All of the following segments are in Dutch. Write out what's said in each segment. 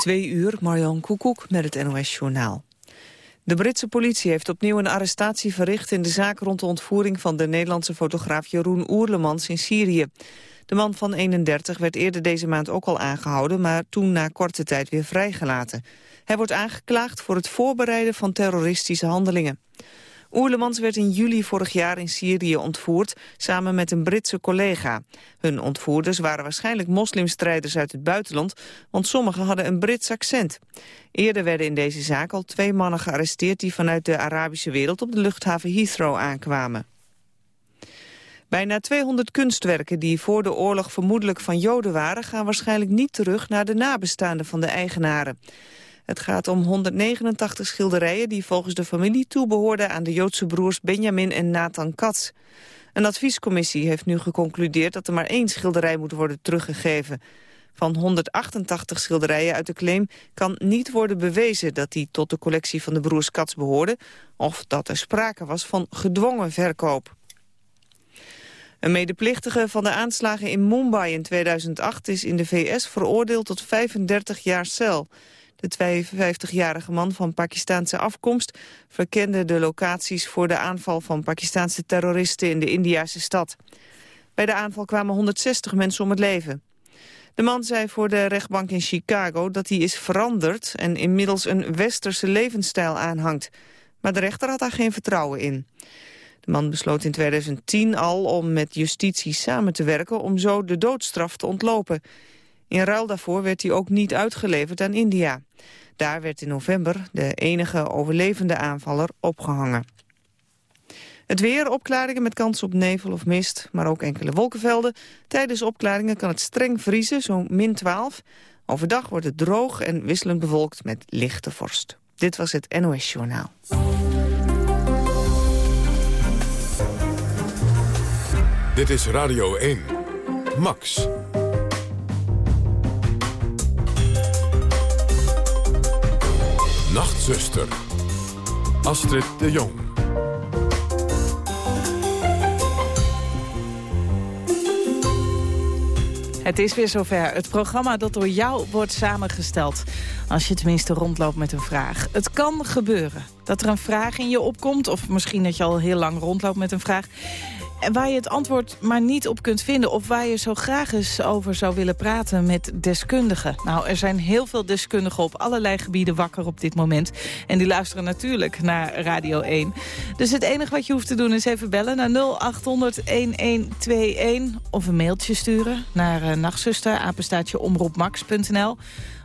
Twee uur, Marjan Koekoek met het NOS-journaal. De Britse politie heeft opnieuw een arrestatie verricht... in de zaak rond de ontvoering van de Nederlandse fotograaf Jeroen Oerlemans in Syrië. De man van 31 werd eerder deze maand ook al aangehouden... maar toen na korte tijd weer vrijgelaten. Hij wordt aangeklaagd voor het voorbereiden van terroristische handelingen. Oerlemans werd in juli vorig jaar in Syrië ontvoerd, samen met een Britse collega. Hun ontvoerders waren waarschijnlijk moslimstrijders uit het buitenland, want sommigen hadden een Brits accent. Eerder werden in deze zaak al twee mannen gearresteerd die vanuit de Arabische wereld op de luchthaven Heathrow aankwamen. Bijna 200 kunstwerken die voor de oorlog vermoedelijk van Joden waren... gaan waarschijnlijk niet terug naar de nabestaanden van de eigenaren. Het gaat om 189 schilderijen die volgens de familie toebehoorden aan de Joodse broers Benjamin en Nathan Katz. Een adviescommissie heeft nu geconcludeerd dat er maar één schilderij moet worden teruggegeven. Van 188 schilderijen uit de claim kan niet worden bewezen dat die tot de collectie van de broers Katz behoorden of dat er sprake was van gedwongen verkoop. Een medeplichtige van de aanslagen in Mumbai in 2008 is in de VS veroordeeld tot 35 jaar cel. De 52-jarige man van Pakistaanse afkomst verkende de locaties voor de aanval van Pakistaanse terroristen in de Indiase stad. Bij de aanval kwamen 160 mensen om het leven. De man zei voor de rechtbank in Chicago dat hij is veranderd en inmiddels een westerse levensstijl aanhangt. Maar de rechter had daar geen vertrouwen in. De man besloot in 2010 al om met justitie samen te werken om zo de doodstraf te ontlopen. In ruil daarvoor werd hij ook niet uitgeleverd aan India. Daar werd in november de enige overlevende aanvaller opgehangen. Het weer, opklaringen met kans op nevel of mist, maar ook enkele wolkenvelden. Tijdens opklaringen kan het streng vriezen, zo'n min 12. Overdag wordt het droog en wisselend bewolkt met lichte vorst. Dit was het NOS Journaal. Dit is Radio 1. Max. Nachtzuster. Astrid de Jong. Het is weer zover. Het programma dat door jou wordt samengesteld. Als je tenminste rondloopt met een vraag. Het kan gebeuren dat er een vraag in je opkomt... of misschien dat je al heel lang rondloopt met een vraag... Waar je het antwoord maar niet op kunt vinden... of waar je zo graag eens over zou willen praten met deskundigen. Nou, er zijn heel veel deskundigen op allerlei gebieden wakker op dit moment. En die luisteren natuurlijk naar Radio 1. Dus het enige wat je hoeft te doen is even bellen naar 0800-1121... of een mailtje sturen naar uh.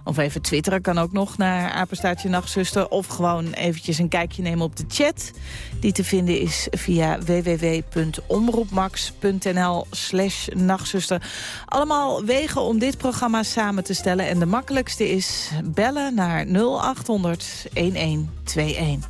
Of even twitteren kan ook nog naar Apenstaartje Nachtzuster. Of gewoon eventjes een kijkje nemen op de chat. Die te vinden is via www.omroepmax.nl slash nachtzuster. Allemaal wegen om dit programma samen te stellen. En de makkelijkste is bellen naar 0800 1121.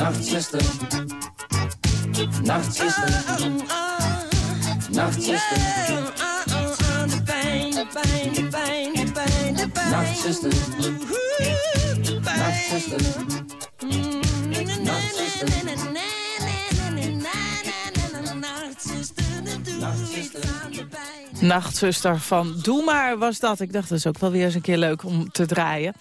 nachtzuster, nachtzuster, nachtzuster, nachtzuster, nachtzuster, Nachtzuster. Van Doe maar was dat. Ik dacht, dat is ook wel weer eens een keer leuk om te draaien.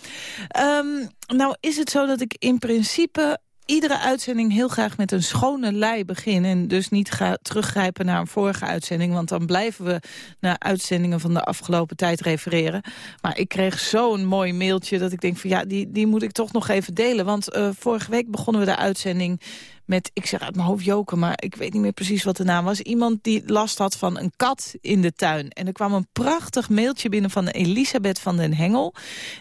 Ehm, nou is het zo dat ik in principe iedere uitzending heel graag met een schone lei begin. En dus niet ga teruggrijpen naar een vorige uitzending. Want dan blijven we naar uitzendingen van de afgelopen tijd refereren. Maar ik kreeg zo'n mooi mailtje dat ik denk van ja, die, die moet ik toch nog even delen. Want eh, vorige week begonnen we de uitzending met, ik zeg uit mijn hoofd Joken, maar ik weet niet meer precies wat de naam was. Iemand die last had van een kat in de tuin. En er kwam een prachtig mailtje binnen van Elisabeth van den Hengel.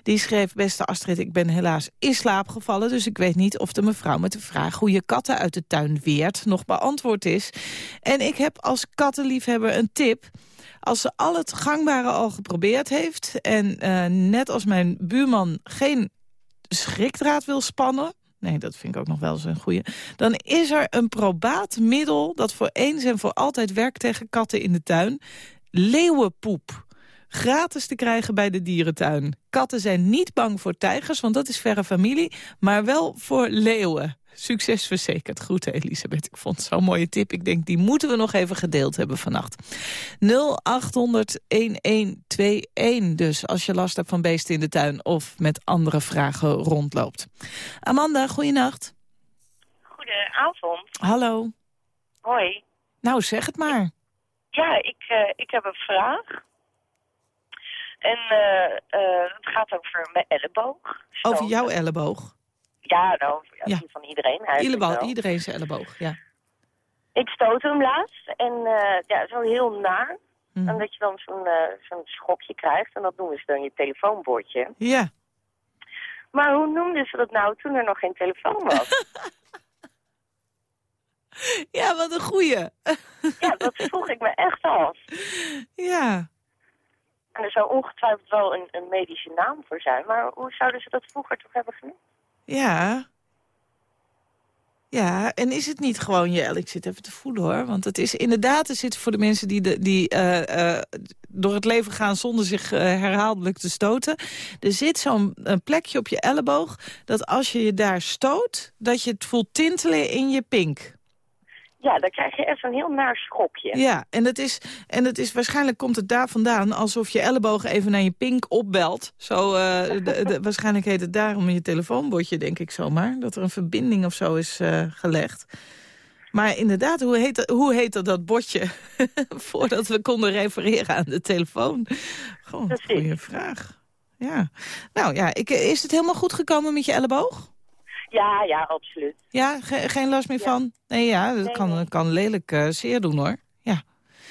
Die schreef, beste Astrid, ik ben helaas in slaap gevallen. Dus ik weet niet of de mevrouw met de vraag hoe je katten uit de tuin weert nog beantwoord is. En ik heb als kattenliefhebber een tip. Als ze al het gangbare al geprobeerd heeft... en eh, net als mijn buurman geen schrikdraad wil spannen... nee, dat vind ik ook nog wel eens een goeie... dan is er een probaat middel dat voor eens en voor altijd werkt tegen katten in de tuin. Leeuwenpoep. Gratis te krijgen bij de dierentuin. Katten zijn niet bang voor tijgers, want dat is verre familie... maar wel voor leeuwen. Succes verzekerd. Groeten, Elisabeth. Ik vond het zo'n mooie tip. Ik denk, die moeten we nog even gedeeld hebben vannacht. 0800-1121. Dus als je last hebt van beesten in de tuin... of met andere vragen rondloopt. Amanda, goeienacht. Goedenavond. Hallo. Hoi. Nou, zeg het maar. Ja, ik, eh, ik heb een vraag. En eh, het gaat over mijn elleboog. Over jouw elleboog. Ja, nou, ja, van iedereen eigenlijk Iedereen, zijn elleboog, ja. Ik stootte hem laatst en eh, ja, zo heel naar. En dat je dan zo'n eh, zo'n schokje krijgt en dat noemen ze dan je telefoonbordje. Ja. Maar hoe noemden ze dat nou toen er nog geen telefoon was? Ja, wat een goeie. ja, dat vroeg ik me echt af. Ja. En er zou ongetwijfeld wel een, een medische naam voor zijn. Maar hoe zouden ze dat vroeger toch hebben genoemd? Ja. Ja, en is het niet gewoon je... Ik zit even te voelen hoor. Want het is inderdaad, er zit voor de mensen die, de, die eh, eh, door het leven gaan... zonder zich eh, herhaaldelijk te stoten. Er zit zo'n plekje op je elleboog... dat als je je daar stoot, dat je het voelt tintelen in je pink. Ja, dan krijg je echt zo'n heel naar schokje. Ja, en het, is, en het is waarschijnlijk komt het daar vandaan... alsof je elleboog even naar je pink opbelt. Zo, eh, de, de- waarschijnlijk heet het daarom je telefoonbordje, denk ik zomaar. Dat er een verbinding of zo is eh, gelegd. Maar inderdaad, hoe heet, dat- hoe heette dat bordje... voordat we konden refereren aan de telefoon? Gewoon een goede vraag. Ja. Nou ja, ik, is het helemaal goed gekomen met je elleboog? Ja, ja, absoluut. Ja, ge- geen last meer Ja. van? Nee, ja, dat Nee, kan, nee. kan lelijk eh, zeer doen, hoor. Ja.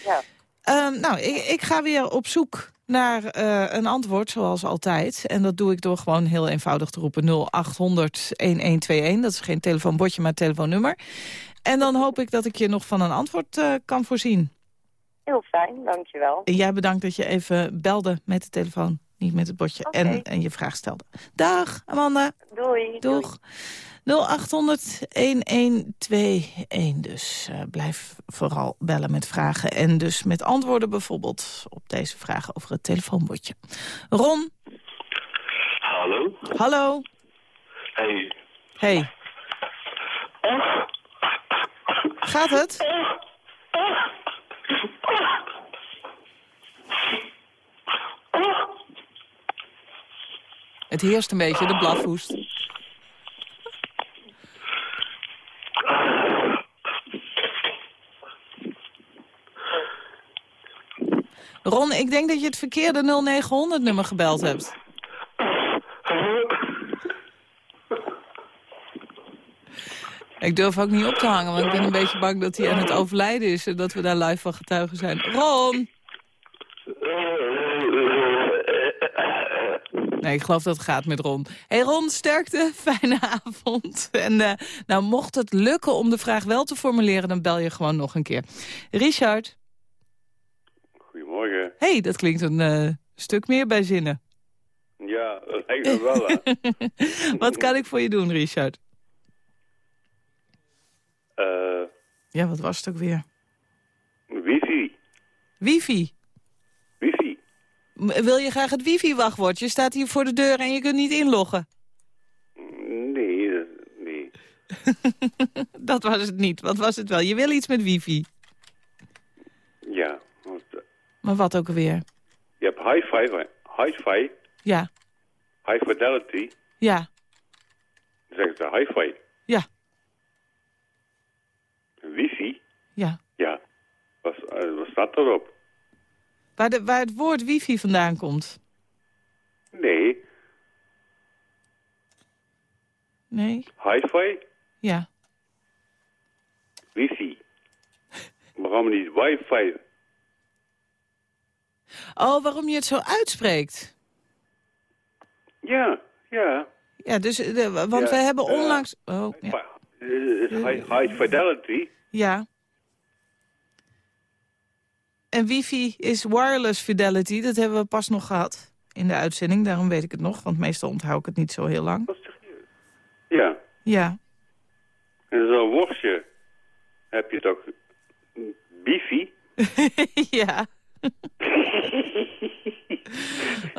Ja. Ehm, nou, ik, ik ga weer op zoek naar eh, een antwoord, zoals altijd. En dat doe ik door gewoon heel eenvoudig te roepen 0800-1121. Dat is geen telefoonbordje, maar telefoonnummer. En dan hoop ik dat ik je nog van een antwoord eh, kan voorzien. Heel fijn, dankjewel. En jij bedankt dat je even belde met de telefoon, niet met het bordje. En, en je vraag stelde. Dag, Amanda. Doei. doei. Doeg. dus. Eh, blijf vooral bellen met vragen en dus met antwoorden bijvoorbeeld op deze vragen over het telefoonbordje. Ron? Hallo? Hallo? Hey. Hey. Gaat het? Het heerst een beetje, de blafhoest. Ron, ik denk dat je het verkeerde 0900-nummer gebeld hebt. Ik durf ook niet op te hangen, want ik ben een beetje bang dat hij aan het overlijden is... en dat we daar live van getuigen zijn. Ron! Nee, ik geloof dat het gaat met Ron. hey Ron, sterkte, fijne avond. En uh, nou, mocht het lukken om de vraag wel te formuleren... dan bel je gewoon nog een keer. Richard? Goedemorgen. hey, dat klinkt een uh, stuk meer bij zinnen. Ja, lijkt wel. Wat kan ik voor je doen, Richard? Uh, ja, wat was het ook weer? Wifi? Wifi. Wil je graag het wifi-wachtwoord? Je staat hier voor de deur en je kunt niet inloggen. Nee, nee. dat was het niet. Wat was het wel? Je wil iets met wifi? Ja. Wat, maar wat ook alweer? Je hebt hi-fi. Hi-fi. Ja. High fidelity. Ja. Dan zeggen ze hi-fi. Ja. Wifi? Ja. Ja. Wat, wat staat erop? Waar, de, waar het woord wifi vandaan komt? Nee. Nee? Hi-fi? Ja. Wifi. waarom niet wifi? Oh, waarom je het zo uitspreekt? Ja, ja. Ja, dus, de, want ja, we hebben onlangs... Uh, oh, ja. High, high fidelity. Ja. En wifi is wireless fidelity. Dat hebben we pas nog gehad in de uitzending. Daarom weet ik het nog, want meestal onthoud ik het niet zo heel lang. Ja. Ja. En zo'n worstje heb je toch bifi? ja.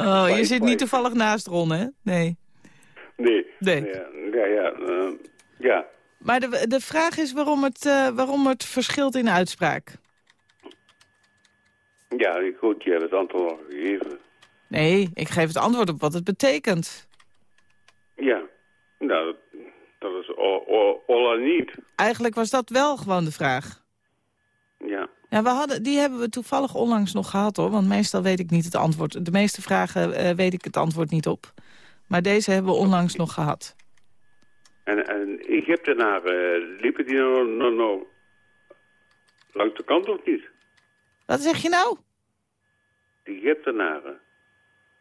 oh, je zit niet toevallig naast Ron, hè? Nee. Nee. Nee. Ja, ja. Ja. Uh, ja. Maar de, de vraag is waarom het, uh, waarom het verschilt in uitspraak. Ja, goed, je hebt het antwoord al gegeven. Nee, ik geef het antwoord op wat het betekent. Ja, nou, dat is all niet. Eigenlijk was dat wel gewoon de vraag. Ja. Ja, we hadden, die hebben we toevallig onlangs nog gehad, hoor. Want meestal weet ik niet het antwoord. De meeste vragen uh, weet ik het antwoord niet op. Maar deze hebben we onlangs nog gehad. En, en Egyptenaren, uh, liepen die nou, nou, nou langs de kant of niet? Wat zeg je nou? De Egyptenaren.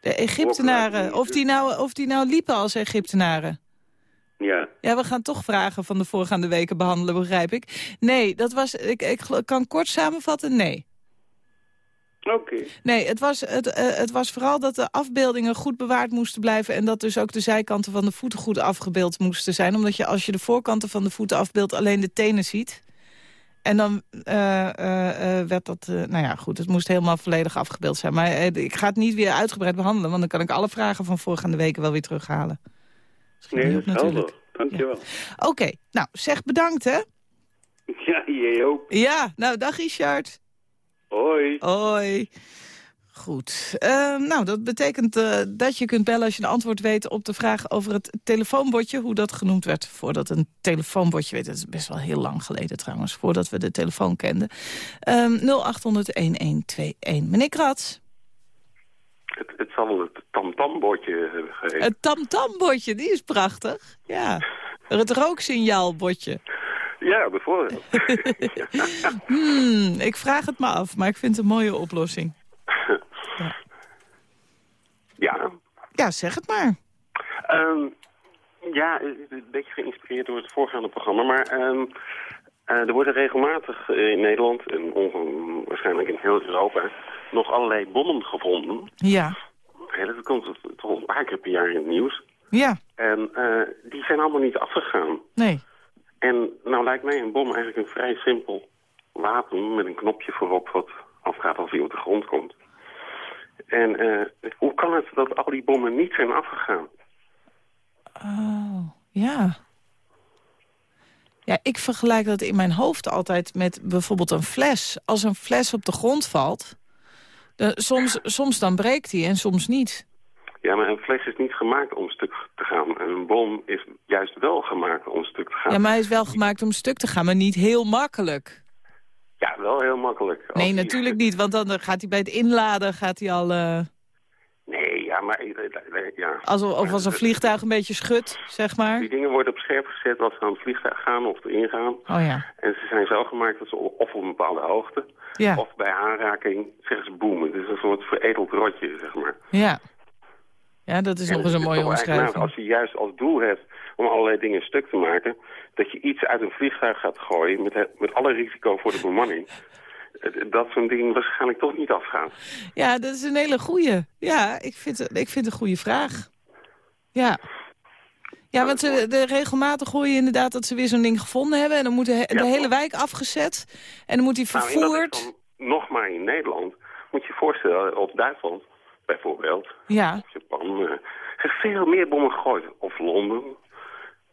De Egyptenaren, of die, nou, of die nou liepen als Egyptenaren? Ja. Ja, we gaan toch vragen van de voorgaande weken behandelen, begrijp ik. Nee, dat was, ik, ik kan kort samenvatten, nee. Oké. Okay. Nee, het was, het, uh, het was vooral dat de afbeeldingen goed bewaard moesten blijven... en dat dus ook de zijkanten van de voeten goed afgebeeld moesten zijn. Omdat je als je de voorkanten van de voeten afbeeldt alleen de tenen ziet... En dan uh, uh, werd dat, nou ja goed, het moest helemaal volledig afgebeeld zijn. Maar ik ga het niet weer uitgebreid behandelen, want dan kan ik alle vragen van voorgaande weken wel weer terughalen. Nee, dat is helder. Dankjewel. Ja. Oké, okay. nou zeg bedankt hè. Ja, jij ook. Ja, nou dag Richard. Hoi. Hoi. Goed. Uh, nou, dat betekent uh, dat je kunt bellen als je een antwoord weet op de vraag over het telefoonbordje. Hoe dat genoemd werd voordat een telefoonbordje weet. Dat is best wel heel lang geleden trouwens, voordat we de telefoon kenden. Um, 0800-1121. Meneer Kratz. Het, het zal het tamtambordje hebben gegeven. Het tamtambordje, die is prachtig. Ja. Het rooksignaalbordje. Ja, bijvoorbeeld. hmm, ik vraag het me af, maar ik vind het een mooie oplossing. Ja. Ja, ja zeg het maar. Um, ja, een beetje geïnspireerd door het voorgaande programma. Maar um, uh, er worden regelmatig in Nederland en waarschijnlijk in heel Europa nog allerlei bommen gevonden. Ja. ja dat komt toch een paar keer per jaar in het nieuws. Ja, En eh, die zijn allemaal niet afgegaan. nee. En nou lijkt mij een bom eigenlijk een vrij simpel wapen met een knopje voorop wat afgaat als hij op de grond komt. En eh, hoe kan het dat al die bommen niet zijn afgegaan? Oh, ja. Ja, ik vergelijk dat in mijn hoofd altijd met bijvoorbeeld een fles. Als een fles op de grond valt, dan, soms, soms dan breekt die en soms niet. Ja, maar een fles is niet gemaakt om stuk te gaan. En een bom is juist wel gemaakt om stuk te gaan. Ja, maar hij is wel gemaakt om stuk te gaan, maar niet heel makkelijk. Ja, wel heel makkelijk. Nee, natuurlijk niet, want dan gaat hij bij het inladen gaat hij al... eh, Nee, ja, maar... Ja. als, of als een vliegtuig een beetje schudt, zeg maar. Die dingen worden op scherp gezet als ze aan het vliegtuig gaan of erin gaan. Oh ja, En ze zijn zo gemaakt dat ze of op een bepaalde hoogte... ja, of bij aanraking zeggen ze boemen. Het is een soort veredeld rotje, zeg maar. ja. Ja, dat is En nog eens een mooie omschrijving. Als je juist als doel hebt om allerlei dingen stuk te maken... dat je iets uit een vliegtuig gaat gooien met, met alle risico voor de bemanning... eh, dat zo'n ding waarschijnlijk toch niet afgaat. Ja, dat is een hele goeie. Ja, ik vind, het- ik vind het een goede vraag. Ja. Ja, want ze, de, regelmatig hoor je inderdaad dat ze weer zo'n ding gevonden hebben... en dan moet de, he- de Ja, hele wijk afgezet en dan moet die Nou, vervoerd. dan nog maar in Nederland. Moet je je voorstellen, op Duitsland bijvoorbeeld... Ja, Japan, er veel meer bommen gegooid. Of Londen.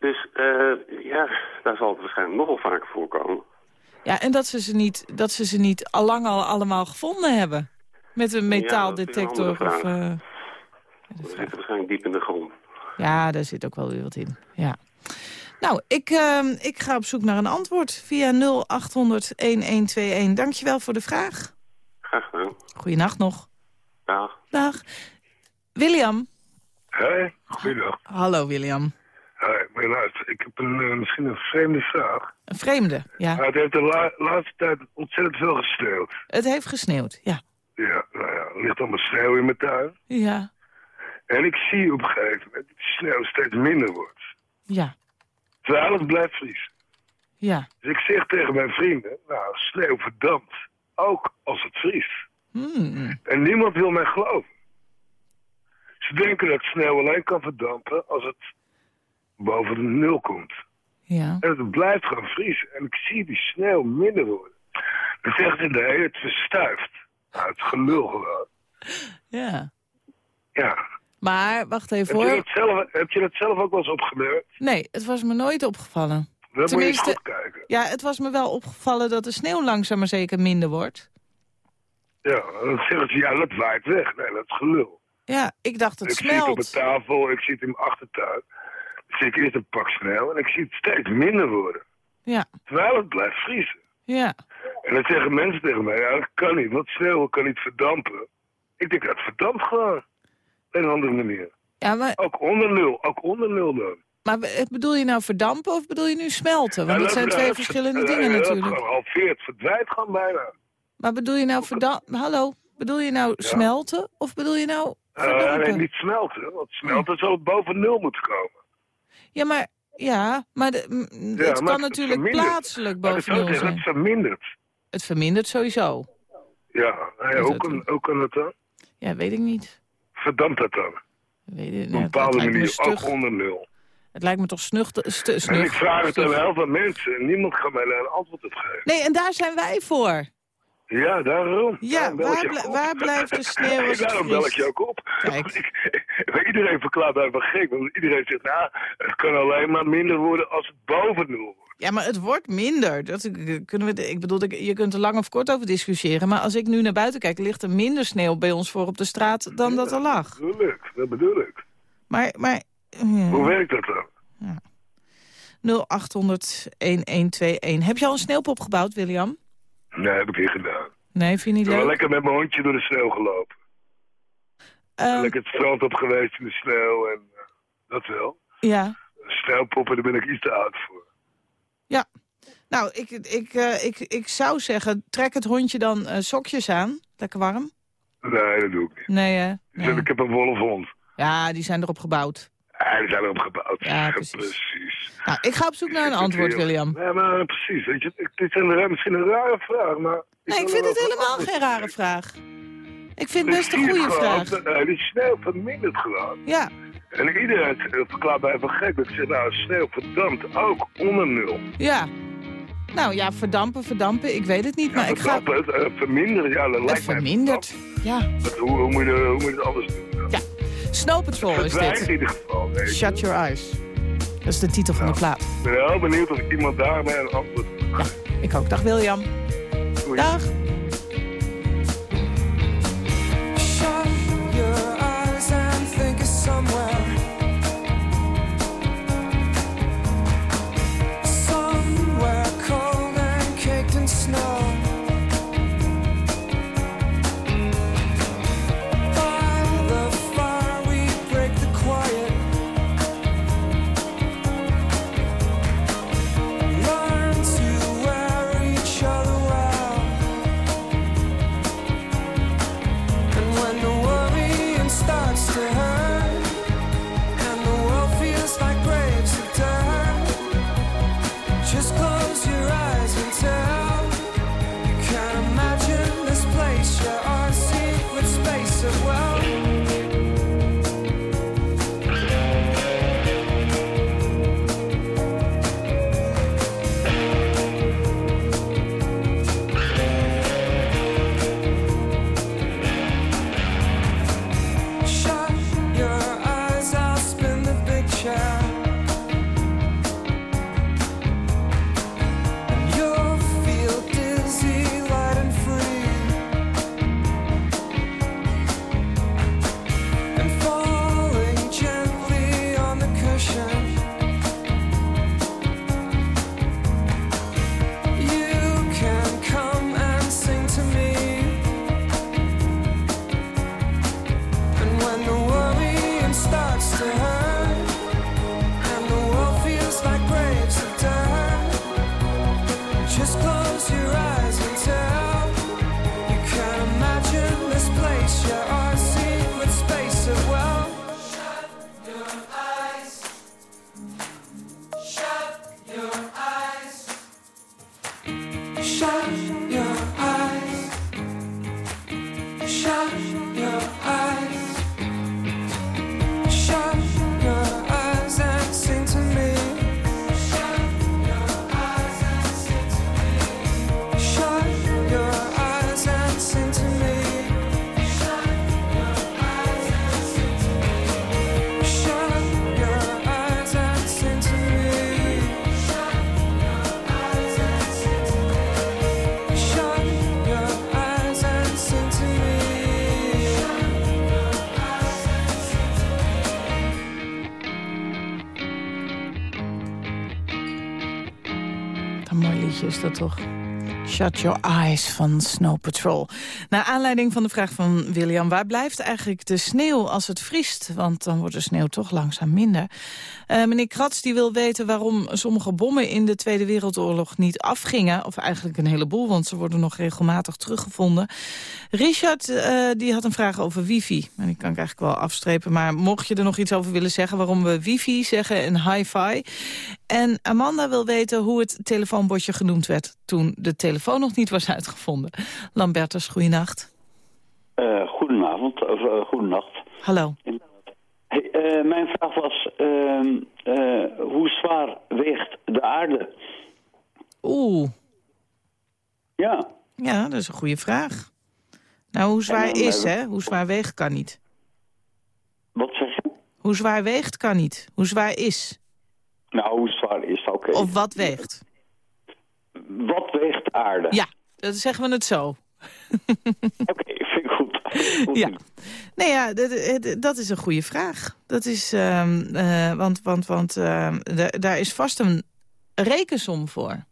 Dus eh, ja, daar zal het waarschijnlijk nogal vaker voorkomen. ja, en dat ze ze niet, dat ze ze niet allang al allemaal gevonden hebben. Met een metaaldetector. andere of, eh, We zitten waarschijnlijk diep in de grond. ja, daar zit ook wel weer wat in. Ja. Nou, ik, ehm, ik ga op zoek naar een antwoord via 0800-1121. Dankjewel voor de vraag. Graag gedaan. Goeienacht nog. Dag. Dag. William. Hé, goeiedag. Hallo William. Luister, ik heb een, eh, misschien een vreemde vraag. Een vreemde, ja. Maar het heeft de la- laatste tijd ontzettend veel gesneeuwd. Het heeft gesneeuwd, ja. Ja, nou ja, er ligt allemaal sneeuw in mijn tuin. Ja, En ik zie op een gegeven moment dat de sneeuw steeds minder wordt. ja, Terwijl het blijft vriezen. ja. Dus ik zeg tegen mijn vrienden, nou, sneeuw verdampt. Ook als het vriest. Hmm. En niemand wil mij geloven. Ze denken dat sneeuw alleen kan verdampen als het boven de nul komt. Ja, En het blijft gewoon vriezen. En ik zie die sneeuw minder worden. Dan zegt ze, nee, het verstuift. Nou, het gelul gewoon. ja. Ja. Maar, wacht even Heb je, hoor. dat zelf, heb je dat zelf ook wel eens opgemerkt? Nee, het was me nooit opgevallen. Dan moet je eens Tenminste- goed kijken. Ja, het was me wel opgevallen dat de sneeuw langzaam maar zeker minder wordt. Ja, dan zeggen ze, ja, dat waait weg. Nee, dat is gelul. Ja, ik dacht het ik zie het op smelt. de tafel, ik zie het in mijn achtertuin. Ik eerst een pak sneeuw en ik zie het steeds minder worden. Ja, Terwijl het blijft vriezen. ja. En dan zeggen mensen tegen mij, ja, dat kan niet, want sneeuw kan niet verdampen. Ik denk, dat verdampt gewoon. Op een andere manier. Ja, maar, Ook onder nul, ook onder nul dan. maar be- bedoel je nou verdampen of bedoel je nu smelten? Want Ja, dat zijn twee dat- verschillende ja, dingen Dat natuurlijk. halveert, verdwijnt gewoon bijna. Maar bedoel je nou verdampen? Hallo? Bedoel je nou smelten of bedoel je nou Eh, verdampen? nee, niet smelten, want smelten zal boven nul moeten komen. Ja, maar, ja, maar de, m, Ja, het maar kan het natuurlijk vermindert. plaatselijk boven nul zijn. het vermindert. Het vermindert sowieso. Ja, ja hoe, kan, hoe kan dan? Ja, weet ik niet. Verdampt dat dan? Weet ik, Op nou, een bepaalde manier, ook onder nul. Het lijkt me toch snug. stu- En snug ik vraag het aan heel veel mensen en niemand kan mij daar een antwoord op geven. Nee, en daar zijn wij voor. Ja, daarom. Ja, bel ik waar je bl- ook op. waar blijft de sneeuw als het Daarom bel ik je ook op. Kijk. Iedereen verklaart mij van gek. Want iedereen zegt, nou, het kan alleen maar minder worden als het boven nul wordt. Ja, maar het wordt minder. Dat kunnen we, ik bedoel, je kunt er lang of kort over discussiëren. Maar als ik nu naar buiten kijk, ligt er minder sneeuw bij ons voor op de straat dan dat er lag. Dat bedoel ik, dat bedoel ik. Maar, maar Hoe werkt dat dan? 0800-1121. Heb je al een sneeuwpop gebouwd, William? Nee, heb ik niet gedaan. Nee, vind je Ik niet ben wel leuk? lekker met mijn hondje door de sneeuw gelopen. Eh, lekker het strand op geweest in de sneeuw en eh, dat wel. ja. Sneeuwpoppen, daar ben ik iets te oud voor. Ja. Nou, ik, ik, eh, ik, ik zou zeggen, trek het hondje dan eh, sokjes aan. Lekker warm. Nee, dat doe ik niet. Nee, hè? Dus. Ik heb een wolfhond. Ja, die zijn erop gebouwd. Ja, die zijn erop gebouwd. Ja, precies. precies. Nou, ik ga op zoek naar een antwoord, William. Nee, maar precies. Weet je, dit is een, misschien een rare vraag, maar... Nee, ik vind het helemaal geen rare vraag. Ik vind Ik best een het goede vraag. dat- eh, die sneeuw vermindert gewoon. Ja, En iedereen verklaart mij van gek. Ik zeg, nou, sneeuw verdampt ook onder nul. Ja. Nou ja, verdampen, verdampen, ik weet het niet, maar ik ga... Het, eh, verminderen, ja, dat Het lijkt mij... vermindert. Ja. Dat- hoe, hoe, moet je, hoe moet je het anders doen? ja. Snow Patrol is in dit. ieder geval. Nee, Shut your eyes. Dat is de titel van de plaat. Ik ben heel benieuwd of iemand daarmee een antwoord Ja, ik ook. Dag William. Doei. Dag. Shut your eyes and think of. Somewhere Shut toch? Shut Your Eyes van Snow Patrol. Naar aanleiding van de vraag van William... waar blijft eigenlijk de sneeuw als het vriest? Want dan wordt de sneeuw toch langzaam minder. Eh, meneer Kratz die wil weten waarom sommige bommen... in de Tweede Wereldoorlog niet afgingen. Of eigenlijk een heleboel, want ze worden nog regelmatig teruggevonden. Richard eh, die had een vraag over wifi. En die kan ik eigenlijk wel afstrepen. Maar mocht je er nog iets over willen zeggen... waarom we wifi zeggen en hi-fi... En Amanda wil weten hoe het telefoonbordje genoemd werd... toen de telefoon nog niet was uitgevonden. Lambertus, goeienacht. Eh goedenavond, of uh, goedenacht. Hallo. Hey, uh, mijn vraag was, uh, hoe zwaar weegt de aarde? Oeh. Ja. Ja, dat is een goede vraag. Nou, hoe zwaar dan, is, hè? Hoe zwaar weegt kan niet. Wat zeg je? Hoe zwaar weegt kan niet. Hoe zwaar is. Nou, hoe zwaar is, oké. Of wat weegt. Wat weegt de aarde? Ja, dan zeggen we het zo. Oké, okay, vind ik goed. goed ja. Nee, ja, dat, dat, is een goede vraag. Dat is, uh, uh, want, want, want uh, daar is vast een rekensom voor.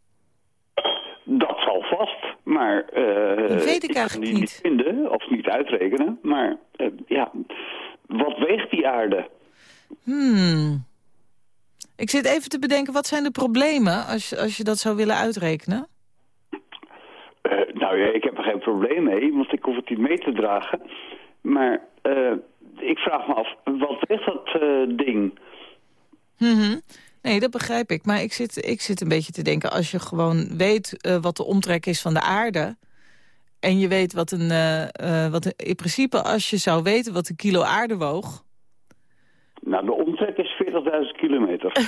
Dat zal vast, maar... uh, dat weet ik eigenlijk niet. niet vinden of niet uitrekenen, maar uh, ja, wat weegt die aarde? Hmm. Ik zit even te bedenken, wat zijn de problemen als je, als je dat zou willen uitrekenen? Uh, nou ja, ik heb er geen probleem mee, want ik hoef het niet mee te dragen. Maar uh, ik vraag me af, wat weegt dat uh, ding? Mm -hmm. Nee, dat begrijp ik. Maar ik zit, ik zit een beetje te denken, als je gewoon weet wat de omtrek is van de aarde... en je weet wat een... wat in principe, als je zou weten wat een kilo aarde woog Nou, de omtrek is 40.000 kilometer.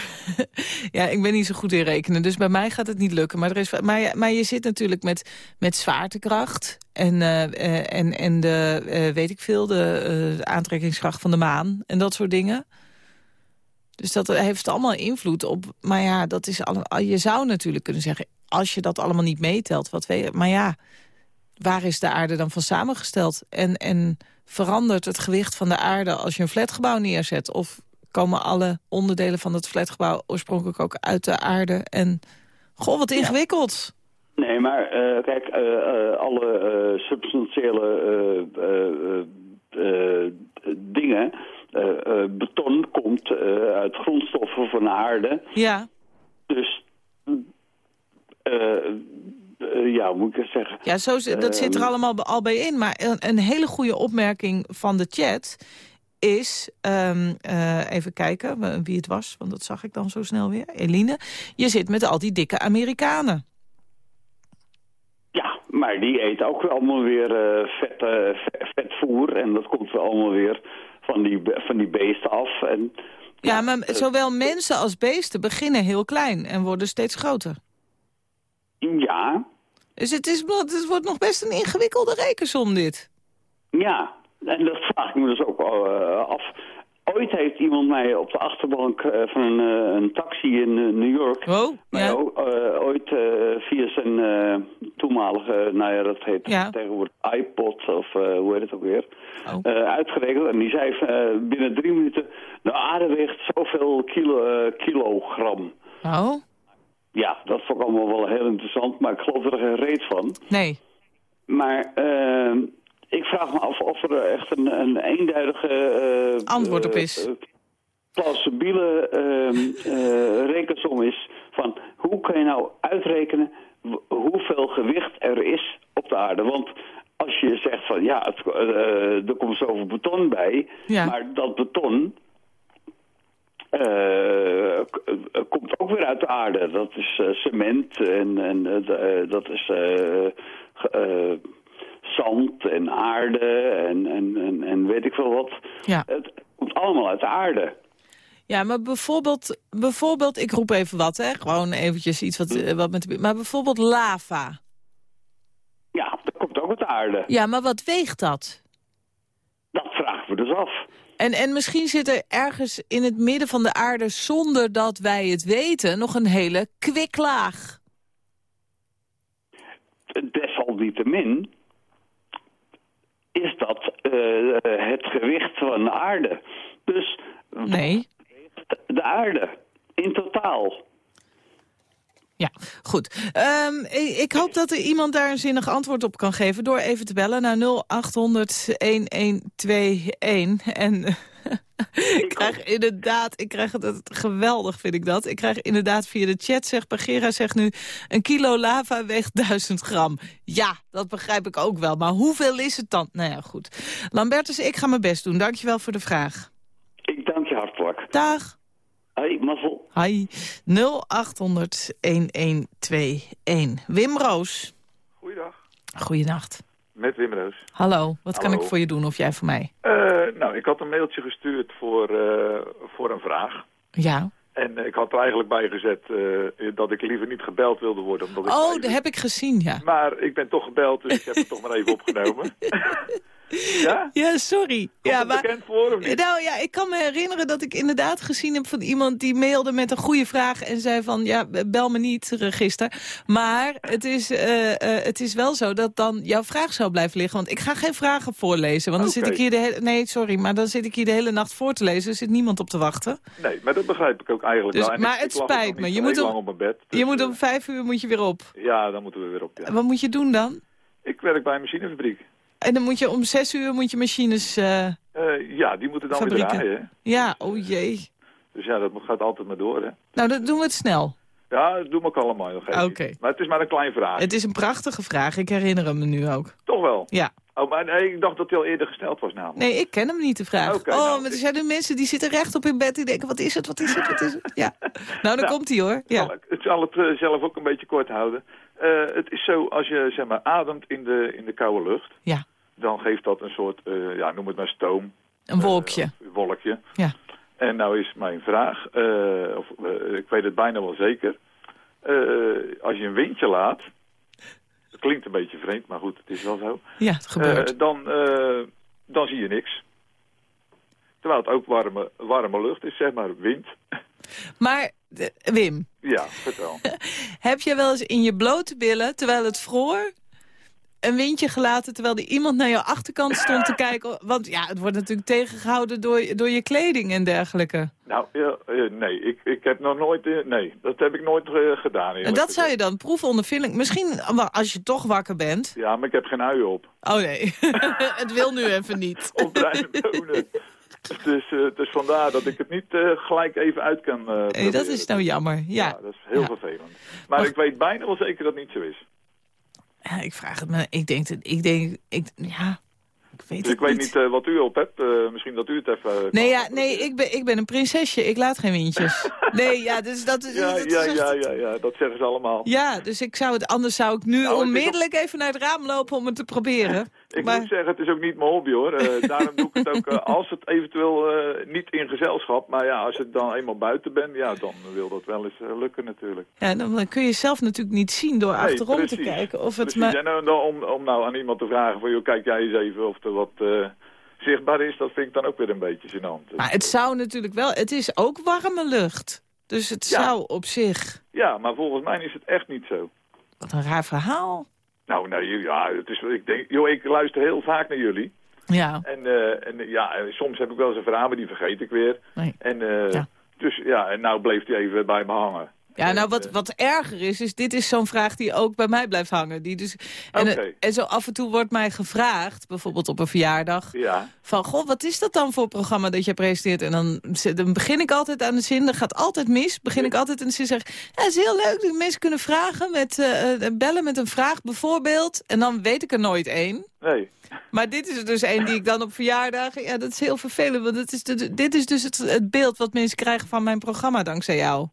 Ja, ik ben niet zo goed in rekenen, dus bij mij gaat het niet lukken. Maar, er is, maar, maar je zit natuurlijk met, met zwaartekracht en, eh, eh, en, en de, eh, weet ik veel, de eh, aantrekkingskracht van de maan en dat soort dingen. Dus dat heeft allemaal invloed op. Maar ja, dat is alle, je zou natuurlijk kunnen zeggen, als je dat allemaal niet meetelt, wat weet. Maar ja, waar is de aarde dan van samengesteld? En, en verandert het gewicht van de aarde als je een flatgebouw neerzet? Of komen alle onderdelen van het flatgebouw oorspronkelijk ook uit de aarde? En goh, wat ingewikkeld. Nee, maar kijk, alle substantiële dingen... beton komt eh, uit grondstoffen van de aarde. Ja, Dus, eh, eh, ja, moet ik het zeggen? ja zo, dat zit er Ehm, allemaal al bij in. Maar een, een hele goede opmerking van de chat is... ehm, eh, even kijken wie het was, want dat zag ik dan zo snel weer. Eline, je zit met al die dikke Amerikanen. Ja, maar die eten ook allemaal weer eh, vet, vet, vetvoer. En dat komt wel allemaal weer van die, van die beesten af. En, Ja, maar zowel mensen als beesten beginnen heel klein en worden steeds groter. ja, Dus het, is, het wordt nog best een ingewikkelde rekensom, dit. ja. En dat vraag ik me dus ook eh, af. Ooit heeft iemand mij op de achterbank eh, van een, eh, een taxi in New York... Oh, ja. ooit via zijn toenmalige, nou ja, dat heet Ja. tegenwoordig iPod of hoe heet het ook weer, Oh. uitgerekend. En die zei binnen drie minuten, de aarde weegt zoveel kilo, kilogram. Oh, Ja, dat vond ik allemaal wel heel interessant, maar ik geloof er geen reet van. nee. Maar eh, ik vraag me af of er echt een, een eenduidige... eh, Antwoord op eh, is. eh, plausibele ehm, eh, rekensom is van hoe kan je nou uitrekenen hoeveel gewicht er is op de aarde. Want als je zegt van ja, het, er komt zoveel beton bij, Ja. maar dat beton komt ook weer uit de aarde. Dat is cement en, en dat is zand en aarde en, en, en, en weet ik veel wat. Ja. Het komt allemaal uit de aarde. Ja, maar bijvoorbeeld, bijvoorbeeld, ik roep even wat, hè. Gewoon eventjes iets wat, eh, wat met de... Maar bijvoorbeeld lava. Ja, dat komt ook uit de aarde. Ja, maar wat weegt dat? Dat vragen we dus af. En, en misschien zit er ergens in het midden van de aarde... zonder dat wij het weten, nog een hele kwiklaag. Desalniettemin is dat eh, het gewicht van de aarde. Dus Nee. de aarde in totaal. Ja, goed. Ehm, ik, ik hoop dat er iemand daar een zinnig antwoord op kan geven... door even te bellen naar 0800-1121. En ik krijg inderdaad, ik krijg het, het geweldig vind ik dat. Ik krijg inderdaad via de chat, zegt Bagera, zegt nu... een kilo lava weegt 1000 gram. Ja, dat begrijp ik ook wel. Maar hoeveel is het dan? Nou ja, goed. Lambertus, ik ga mijn best doen. Dankjewel voor de vraag. Ik dank je hartelijk. Dag. Hoi, mazzel. Hi. 0800-1121. Wim Roos. Goeiedag, Goeienacht. Met Wim Roos. Hallo, wat kan ik voor je doen of jij voor mij? Eh, nou, ik had een mailtje gestuurd voor, eh, voor een vraag. Ja. En ik had er eigenlijk bij gezet eh, dat ik liever niet gebeld wilde worden. Omdat ik Oh, eigenlijk- dat heb ik gezien, ja. Maar ik ben toch gebeld, dus ik heb het toch maar even opgenomen. ja? Ja, sorry. Komt ja, maar, bekend voor of niet? nou ja, ik kan me herinneren dat ik inderdaad gezien heb van iemand die mailde met een goede vraag en zei van, ja, bel me niet, register. Maar het is, eh, eh, het is wel zo dat dan jouw vraag zou blijven liggen. Want ik ga geen vragen voorlezen, want dan zit ik hier de hele... Nee, sorry, maar dan zit ik hier de hele nacht voor te lezen. Er zit niemand op te wachten. Nee, maar dat begrijp ik ook eigenlijk Dus- wel. En maar ik- het ik spijt me. Je moet om- op mijn bed. dus, je moet eh, om vijf uur moet je weer op. Ja, dan moeten we weer op. Ja. Wat moet je doen dan? Ik werk bij een machinefabriek. En dan moet je om zes uur moet je machines... Eh, ja, die moeten dan weer Fabrieken. draaien. hè. ja, oh jee. Dus ja, dat gaat altijd maar door. Hè. Nou, dan doen we het snel. Ja, dat doen we ook allemaal nog even. Oké. Maar het is maar een klein vraag. Het is een prachtige vraag. Ik herinner hem me nu ook. Toch wel? Ja. Oh, maar nee, ik dacht dat hij al eerder gesteld was namelijk. Nee, ik ken hem niet, de vraag. Oh, nou, maar er zijn nu mensen die zitten recht op in bed... die denken, wat is het, wat is het, wat is het? Ja. Nou, dan Nou, komt hij hoor. Zal Ja. ik het zal het eh, zelf ook een beetje kort houden. Het is zo, als je zeg maar ademt in de, in de koude lucht... Ja. Geeft dat een soort, eh, ja, noem het maar stoom. Een wolkje. eh, wolkje. Ja. En nou is mijn vraag, eh, of, ik weet het bijna wel zeker. Als je een windje laat, het klinkt een beetje vreemd, maar goed, het is wel zo. Ja, het gebeurt. Dan, dan zie je niks. Terwijl het ook warme, warme lucht is, zeg maar wind. Maar, Wim, Ja, vertel. heb je wel eens in je blote billen, terwijl het vroor... een windje gelaten terwijl er iemand naar jouw achterkant stond te kijken? Want ja, het wordt natuurlijk tegengehouden door, door je kleding en dergelijke. nou, ja, nee, ik, ik heb nog nooit... eh, nee, dat heb ik nooit eh, gedaan. En dat zou je dan proefondervindelijk... Misschien als je toch wakker bent... Ja, maar ik heb geen uien op. Oh nee, het wil nu even niet. Of bruine bonen. Dus, dus vandaar dat ik het niet gelijk even uit kan Nee, dat is nou jammer. Ja, dat is heel Ja. vervelend. Maar ik weet bijna wel zeker dat het niet zo is. Ja, ik vraag het me. Ik denk, ik denk, ik, ja, ik weet Dus het ik weet niet eh, wat u op hebt. Eh, misschien dat u het even... eh, Nee, ja, nee ik, ben, ik ben een prinsesje. Ik laat geen windjes. Nee, ja, dus dat, is- Ja, dat is ja, echt- ja, ja, ja, dat zeggen ze allemaal. Ja, dus ik zou het, anders zou ik nu Nou, is onmiddellijk even naar het raam lopen om het te proberen. Ik maar, moet zeggen, het is ook niet mijn hobby hoor. Eh, daarom doe ik het ook eh, als het eventueel eh, niet in gezelschap. Maar ja, als ik dan eenmaal buiten ben, ja, dan wil dat wel eens lukken natuurlijk. ja, dan, kun je zelf natuurlijk niet zien door Nee, achterom te kijken. Of het Precies. maar, En om, om nou aan iemand te vragen van, joh, kijk jij eens even of er wat zichtbaar is. Dat vind ik dan ook weer een beetje gênant. Maar het zou natuurlijk wel, het is ook warme lucht. Dus het Ja. zou op zich, Ja, maar volgens mij is het echt niet zo. wat een raar verhaal. Nou, nee, ja, het is, ik denk, joh, ik luister heel vaak naar jullie. Ja, En, eh, en ja, en soms heb ik wel eens een verhaal, maar die vergeet ik weer. Nee. En, eh, Ja. Dus ja, en nou bleef hij even bij me hangen. Ja, nou wat, wat erger is, is dit is zo'n vraag die ook bij mij blijft hangen. Die dus, en, eh, en zo af en toe wordt mij gevraagd, bijvoorbeeld op een verjaardag... Ja, van, goh, wat is dat dan voor programma dat je presenteert? En dan, dan begin ik altijd aan de zin, dat gaat altijd mis. Begin ik altijd aan de zin, zeg ja, het is heel leuk dat mensen kunnen vragen, met, eh, eh, bellen met een vraag bijvoorbeeld. En dan weet ik er nooit één. nee. Maar dit is er dus één die ik dan op verjaardag... Ja, dat is heel vervelend, want het is de, dit is dus het, het beeld wat mensen krijgen van mijn programma dankzij jou.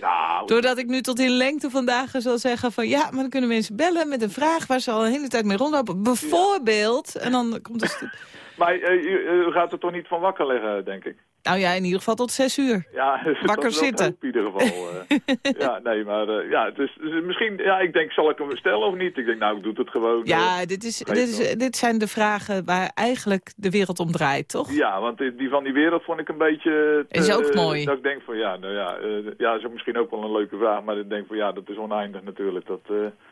Nou, Doordat ik nu tot in lengte vandaag zal zeggen van... ja, maar dan kunnen mensen bellen met een vraag waar ze al een hele tijd mee rondlopen. Bijvoorbeeld, en dan komt het... maar eh, u, u gaat er toch niet van wakker leggen, denk ik? Nou ja, in ieder geval tot zes uur. Ja, Wakker dat is zitten. hoop in ieder geval. eh. ja, nee, maar eh, ja, dus, dus misschien, ja, ik denk, zal ik hem stellen of niet? Ik denk, nou, ik doe het gewoon. Ja, eh. dit, is, dit, is, dit zijn de vragen waar eigenlijk de wereld om draait, toch? Ja, want die van die wereld vond ik een beetje... te- Is ook mooi. Dat ik denk van, ja, nou ja, ja, is ook misschien ook wel een leuke vraag, maar ik denk van, ja, dat is oneindig natuurlijk. Dat,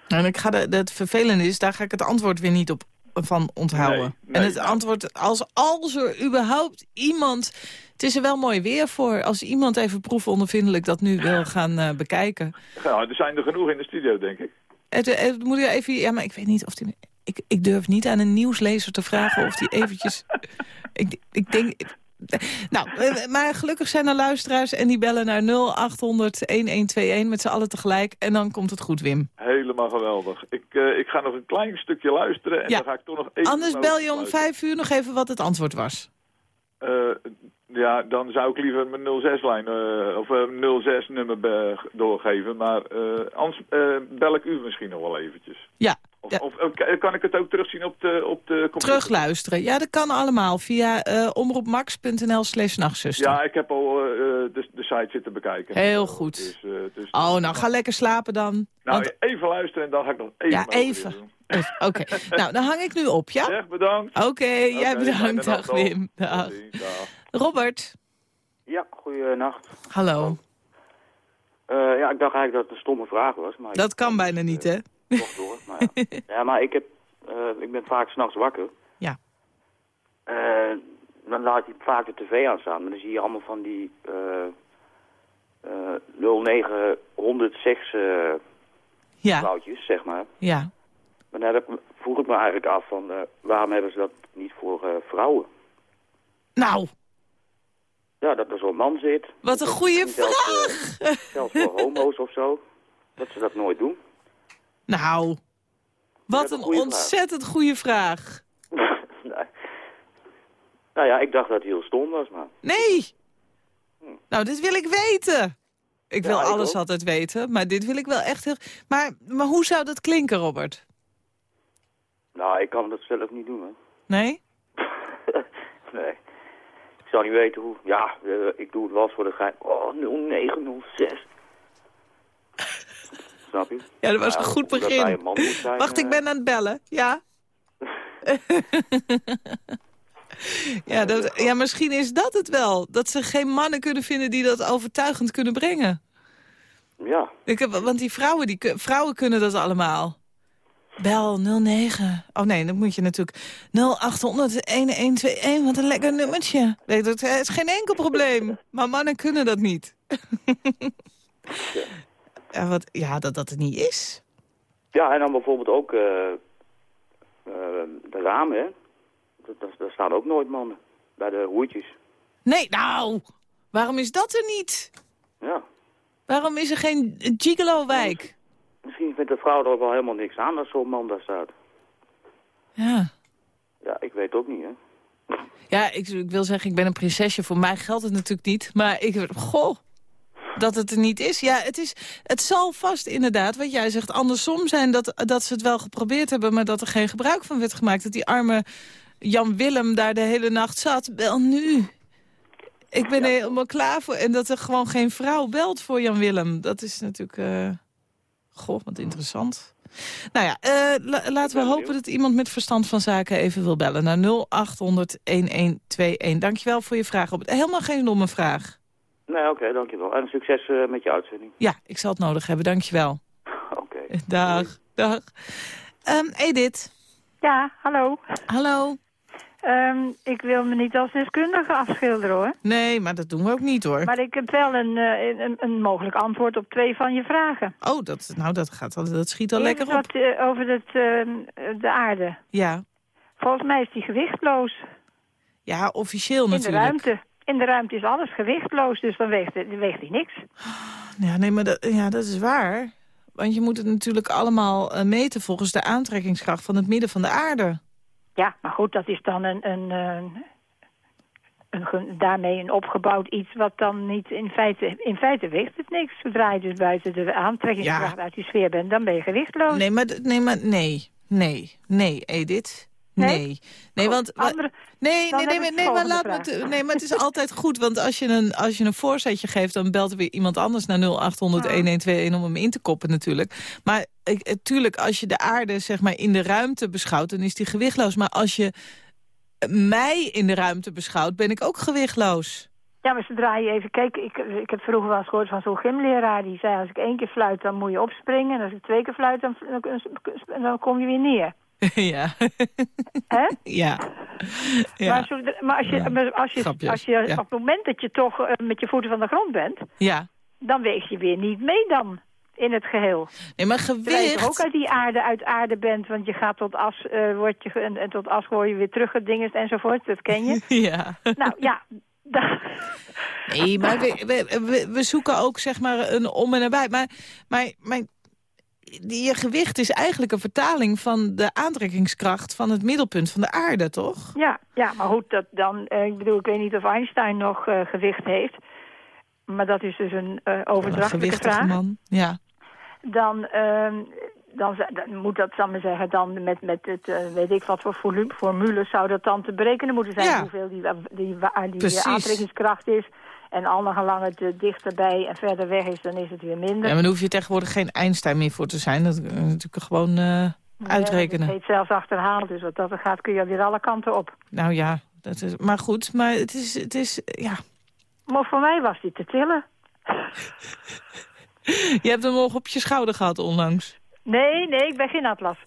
En ik ga de, het vervelende is, daar ga ik het antwoord weer niet op van onthouden. Nee, nee, en het nou. antwoord, als, als er überhaupt iemand... Het is er wel mooi weer voor, als iemand even proefondervindelijk dat nu wil gaan eh, bekijken. ja, er zijn er genoeg in de studio, denk ik. Het, het moet je even, ja, maar ik weet niet of die... Ik, ik durf niet aan een nieuwslezer te vragen of die eventjes... ik, ik denk... Nou, eh, maar gelukkig zijn er luisteraars en die bellen naar 0800-1121 met z'n allen tegelijk. En dan komt het goed, Wim. Helemaal geweldig. Ik, eh, ik ga nog een klein stukje luisteren en Ja. dan ga ik toch nog even... Anders bel je om luisteren. vijf uur nog even wat het antwoord was. Eh, ja, dan zou ik liever mijn 06-lijn eh, of eh 06-nummer doorgeven. Maar anders bel ik u misschien nog wel eventjes. Ja, Of, Ja. of eh, kan ik het ook terugzien op de, op de computer? terugluisteren. Ja, dat kan allemaal via eh omroepmax.nl slash nachtzuster. Ja, ik heb al eh, eh, de, de site zitten bekijken. Heel goed. Dus, Oh, nou ga lekker slapen dan. nou, Want- even luisteren en dan ga ik nog even... ja, even. Oké, nou dan hang ik nu op, ja? Zeg, bedankt. Oké, jij bedankt. Dag. Wim. Dag. Robert, Ja, goeienacht. hallo. Eh ja, ik dacht eigenlijk dat het een stomme vraag was. Maar Dat kan bijna niet, hè? Ik toch door. Maar ja. ja, maar ik, heb, eh, ik ben vaak s'nachts wakker. Ja. Eh, dan laat ik vaak de tv aanstaan. Maar dan zie je allemaal van die eh eh 0906 eh Ja, vrouwtjes, zeg maar. ja. Maar daar heb- vroeg ik me eigenlijk af van waarom hebben ze dat niet voor vrouwen? Nou, Ja, dat er zo'n man zit. wat een goede zelfs, vraag. eh, zelfs voor homo's of zo. Dat ze dat nooit doen. Nou, wat een ontzettend goede vraag. Nou ja, ik dacht dat hij heel stom was, maar... Nee. Nou, dit wil ik weten. Ik Ja, wil ik alles ook. altijd weten, maar dit wil ik wel echt heel... Maar, maar hoe zou dat klinken, Robert? Nou, ik kan dat zelf niet doen, hè. Nee? nee. Ik zou niet weten hoe. Ja, eh, ik doe het wel voor de gein. Oh, 0906. Snap je? Ja, dat was Nou, een goed begin. hij een man moet zijn, Wacht, ik eh, ben aan het bellen. Ja? ja, dat, ja, misschien is dat het wel. Dat ze geen mannen kunnen vinden die dat overtuigend kunnen brengen. Ja. Ik heb, want die vrouwen, die, vrouwen kunnen dat allemaal. Bel 09. Oh nee, dat moet je natuurlijk. 0800 1121, wat een lekker nummertje. Nee, dat is geen enkel probleem. Maar mannen kunnen dat niet. ja, wat, ja, dat dat het niet is. Ja, en dan bijvoorbeeld ook eh, eh, de ramen, hè. Daar staan ook nooit mannen. Bij de hoertjes. Nee, nou, waarom is dat er niet? Ja. Waarom is er geen gigolo-wijk? Misschien vindt de vrouw er ook wel helemaal niks aan als zo'n man daar staat. Ja. Ja, ik weet ook niet, hè. Ja, ik, ik wil zeggen, ik ben een prinsesje. Voor mij geldt het natuurlijk niet. Maar ik, goh, dat het er niet is. Ja, het, is, het zal vast inderdaad, wat jij zegt, andersom zijn... Dat, dat ze het wel geprobeerd hebben, maar dat er geen gebruik van werd gemaakt. Dat die arme Jan Willem daar de hele nacht zat. Wel nu. Ik ben er helemaal klaar voor. En dat er gewoon geen vrouw belt voor Jan Willem. Dat is natuurlijk... eh, goh, wat interessant. Nou ja, eh, la- laten we hopen dat iemand met verstand van zaken even wil bellen. Naar 0800-1121. Dankjewel voor je vraag. Op Helemaal geen domme vraag. Nee, oké, dankjewel. En succes eh, met je uitzending. Ja, ik zal het nodig hebben. Dankjewel. Oké. Dag. Dag. Ehm, Edith. Ja, hallo. Hallo. Ehm, ik wil me niet als deskundige afschilderen hoor. Nee, maar dat doen we ook niet hoor. Maar ik heb wel een, eh, een, een mogelijk antwoord op twee van je vragen. Oh, dat, nou, dat, gaat al, dat schiet al lekker op. wat, eh, over het, ehm, de aarde. Ja. Volgens mij is die gewichtloos. ja, officieel In de natuurlijk. ruimte. In de ruimte is alles gewichtloos, dus dan weegt, weegt hij niks. Ja, nee, maar dat, ja, dat is waar. Want je moet het natuurlijk allemaal eh, meten volgens de aantrekkingskracht van het midden van de aarde. Ja, maar goed, dat is dan een, een, een, daarmee een opgebouwd iets wat dan niet in feite... In feite weegt het niks. Zodra je dus buiten de aantrekkingskracht uit die sfeer bent, dan ben je gewichtloos. Nee, maar, nee, maar nee. Nee, nee, Edith. Nee? Nee, nee, want... wa- Andere, Nee, nee, nee, nee, maar laat me nee, maar het is altijd goed. Want als je een, als je een voorzetje geeft, dan belt er weer iemand anders naar 0800-1121 om hem in te koppen natuurlijk. Maar natuurlijk, als je de aarde zeg maar in de ruimte beschouwt, dan is die gewichtloos. Maar als je mij in de ruimte beschouwt, ben ik ook gewichtloos. Ja, maar zodra je even... Kijk, ik, ik heb vroeger wel eens gehoord van zo'n gymleraar... die zei, als ik één keer fluit, dan moet je opspringen. En als ik twee keer fluit, dan, dan, dan kom je weer neer. ja. Hè? Ja. ja. Maar, zodra- maar als je, maar als je, als je ja. op het moment dat je toch eh, met je voeten van de grond bent... Ja. dan weeg je weer niet mee dan in het geheel. Nee, maar Terwijl je gewicht... ook uit die aarde uit aarde bent, want je gaat tot as, word je, en, en tot as word je weer teruggedingest enzovoort, dat ken je. Ja. nou ja, Nee, maar we, we, we, we zoeken ook zeg maar een om en nabij. Maar, maar, maar je gewicht is eigenlijk een vertaling van de aantrekkingskracht van het middelpunt van de aarde, toch? ja, ja, maar goed, dat dan, eh, ik bedoel, ik weet niet of Einstein nog eh, gewicht heeft, maar dat is dus een Een overdrachtelijke vraag. man. Ja. Dan, ehm, dan, dan moet dat, zal maar zeggen, dan met, met het, weet ik wat voor volume, formules zou dat dan te berekenen moeten zijn, Ja. hoeveel die, die, die Precies. aantrekkingskracht is. En al naar gelang het eh, dichterbij en verder weg is, dan is het weer minder. ja, maar dan hoef je tegenwoordig geen Einstein meer voor te zijn. Dat is natuurlijk gewoon eh, uitrekenen. Het heet zelfs achterhaald, dus wat dat er gaat kun je weer alle kanten op. Nou ja, dat is, maar goed, maar het is, het is, ja. Maar voor mij was die te tillen. Je hebt hem nog op je schouder gehad onlangs. Nee, nee, ik ben geen atlas.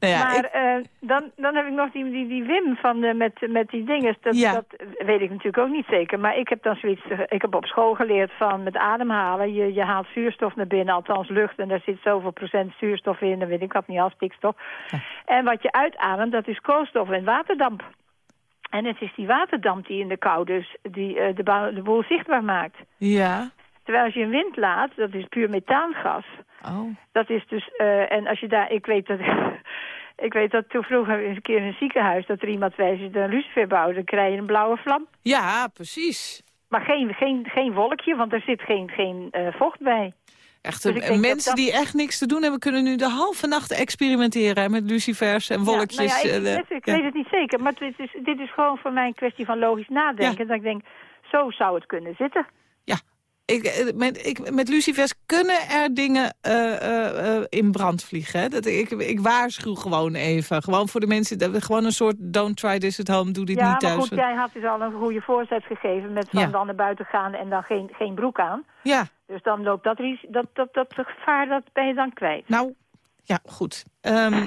Nou ja, maar ik- eh, dan, dan heb ik nog die, die, die Wim van, de met, met die dingen. Dat, Ja. dat weet ik natuurlijk ook niet zeker. Maar ik heb dan zoiets... Ik heb op school geleerd van met ademhalen. Je, je haalt zuurstof naar binnen, althans lucht. En daar zit zoveel procent zuurstof in. Dan weet ik wat niet al, stikstof. En wat je uitademt, dat is koolstof en waterdamp. En het is die waterdamp die in de kou dus die, eh, de, de boel zichtbaar maakt. ja. Terwijl als je een wind laat, dat is puur methaangas. Oh. Dat is dus, eh, en als je daar, ik weet dat, ik weet dat toen vroeger eens een keer in een ziekenhuis, dat er iemand wijst, als je een lucifer bouwt, dan krijg je een blauwe vlam. Ja, precies. Maar geen, geen, geen wolkje, want er zit geen, geen eh, vocht bij. Echt, Dus dat mensen dat- die echt niks te doen hebben... kunnen nu de halve nacht experimenteren met lucifers en wolkjes. Ja, nou ja, ik, en, eh, ik ja. weet het niet zeker, maar dit is, dit is gewoon voor mij een kwestie van logisch nadenken. Dat ik denk, zo zou het kunnen zitten. Ik, eh, met, ik, met lucifers kunnen er dingen eh, eh, in brand vliegen. Hè? Dat, ik, ik waarschuw gewoon even. Gewoon voor de mensen, dat we gewoon een soort don't try this at home, doe dit ja, niet thuis. maar goed, jij had dus al een goede voorzet gegeven met van Ja. dan naar buiten gaan en dan geen, geen broek aan. Ja, Dus dan loopt dat, dat, dat, dat gevaar, dat ben je dan kwijt. nou, ja, goed. Ehm,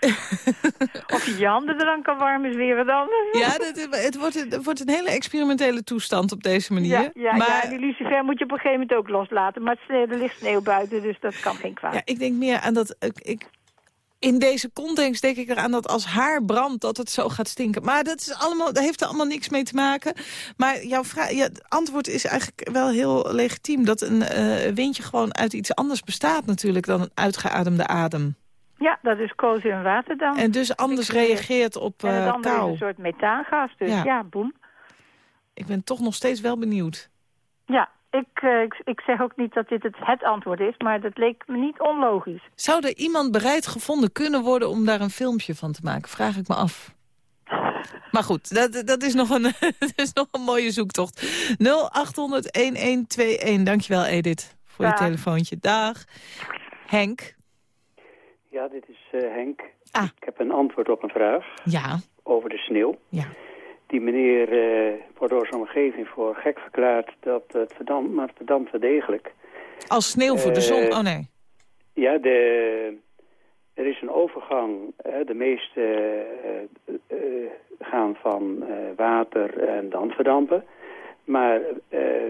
Of je je handen er dan kan warmen is weer wat anders. ja, dat, het, wordt, het wordt een hele experimentele toestand op deze manier. Ja, ja, maar ja, die lucifer moet je op een gegeven moment ook loslaten. Maar het, sneeuw- er ligt sneeuw buiten, dus dat kan geen kwaad. ja, ik denk meer aan dat... Ik, ik, in deze context denk ik eraan dat als haar brandt, dat het zo gaat stinken. Maar dat, is allemaal, dat heeft er allemaal niks mee te maken. Maar jouw vraag, ja, antwoord is eigenlijk wel heel legitiem. Dat een eh, windje gewoon uit iets anders bestaat natuurlijk dan een uitgeademde adem. Ja, dat is koolzuur en water dan. En dus anders reageert op en het eh, is een soort methaangas, dus Ja. ja, boem. Ik ben toch nog steeds wel benieuwd. Ja, ik, eh, ik, ik zeg ook niet dat dit het, het antwoord is, maar dat leek me niet onlogisch. Zou er iemand bereid gevonden kunnen worden om daar een filmpje van te maken? Vraag ik me af. Maar goed, dat, dat, is, nog een, dat is nog een mooie zoektocht. 0800-1121. Dankjewel, Edith, voor je telefoontje. Dag. Henk. Ja, dit is eh, Henk. Ah. Ik heb een antwoord op een vraag Ja. over de sneeuw. Ja. Die meneer eh, wordt door zijn omgeving voor gek verklaard dat het verdampt, maar het verdampt wel degelijk. Als sneeuw voor de zon. Eh, Oh nee. Ja, de, er is een overgang. Hè, de meeste gaan van water en dan verdampen. Maar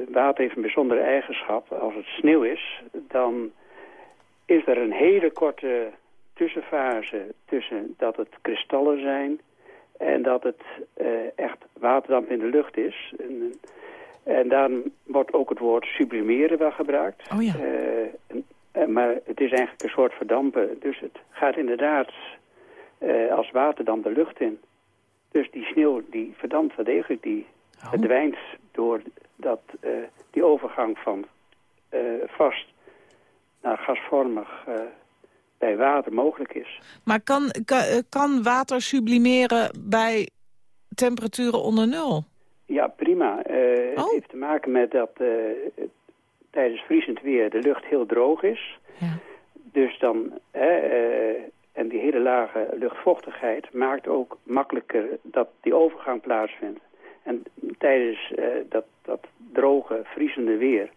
water heeft een bijzondere eigenschap. Als het sneeuw is, dan is er een hele korte tussenfase tussen dat het kristallen zijn en dat het eh, echt waterdamp in de lucht is. En, en dan wordt ook het woord sublimeren wel gebruikt. Oh ja. Eh, en- eh, maar het is eigenlijk een soort verdampen. Dus het gaat inderdaad eh, als waterdamp de lucht in. Dus die sneeuw die verdampt wel degelijk. Die verdwijnt door dat, eh, die overgang van eh, vast naar gasvormig eh, bij water mogelijk is. Maar kan, kan, eh, kan water sublimeren bij temperaturen onder nul? Ja, prima. Eh, Oh. Het heeft te maken met dat eh, tijdens vriezend weer de lucht heel droog is. Dus dan, hè, eh, en die hele lage luchtvochtigheid maakt ook makkelijker dat die overgang plaatsvindt. En tijdens dat, dat droge, vriezende weer,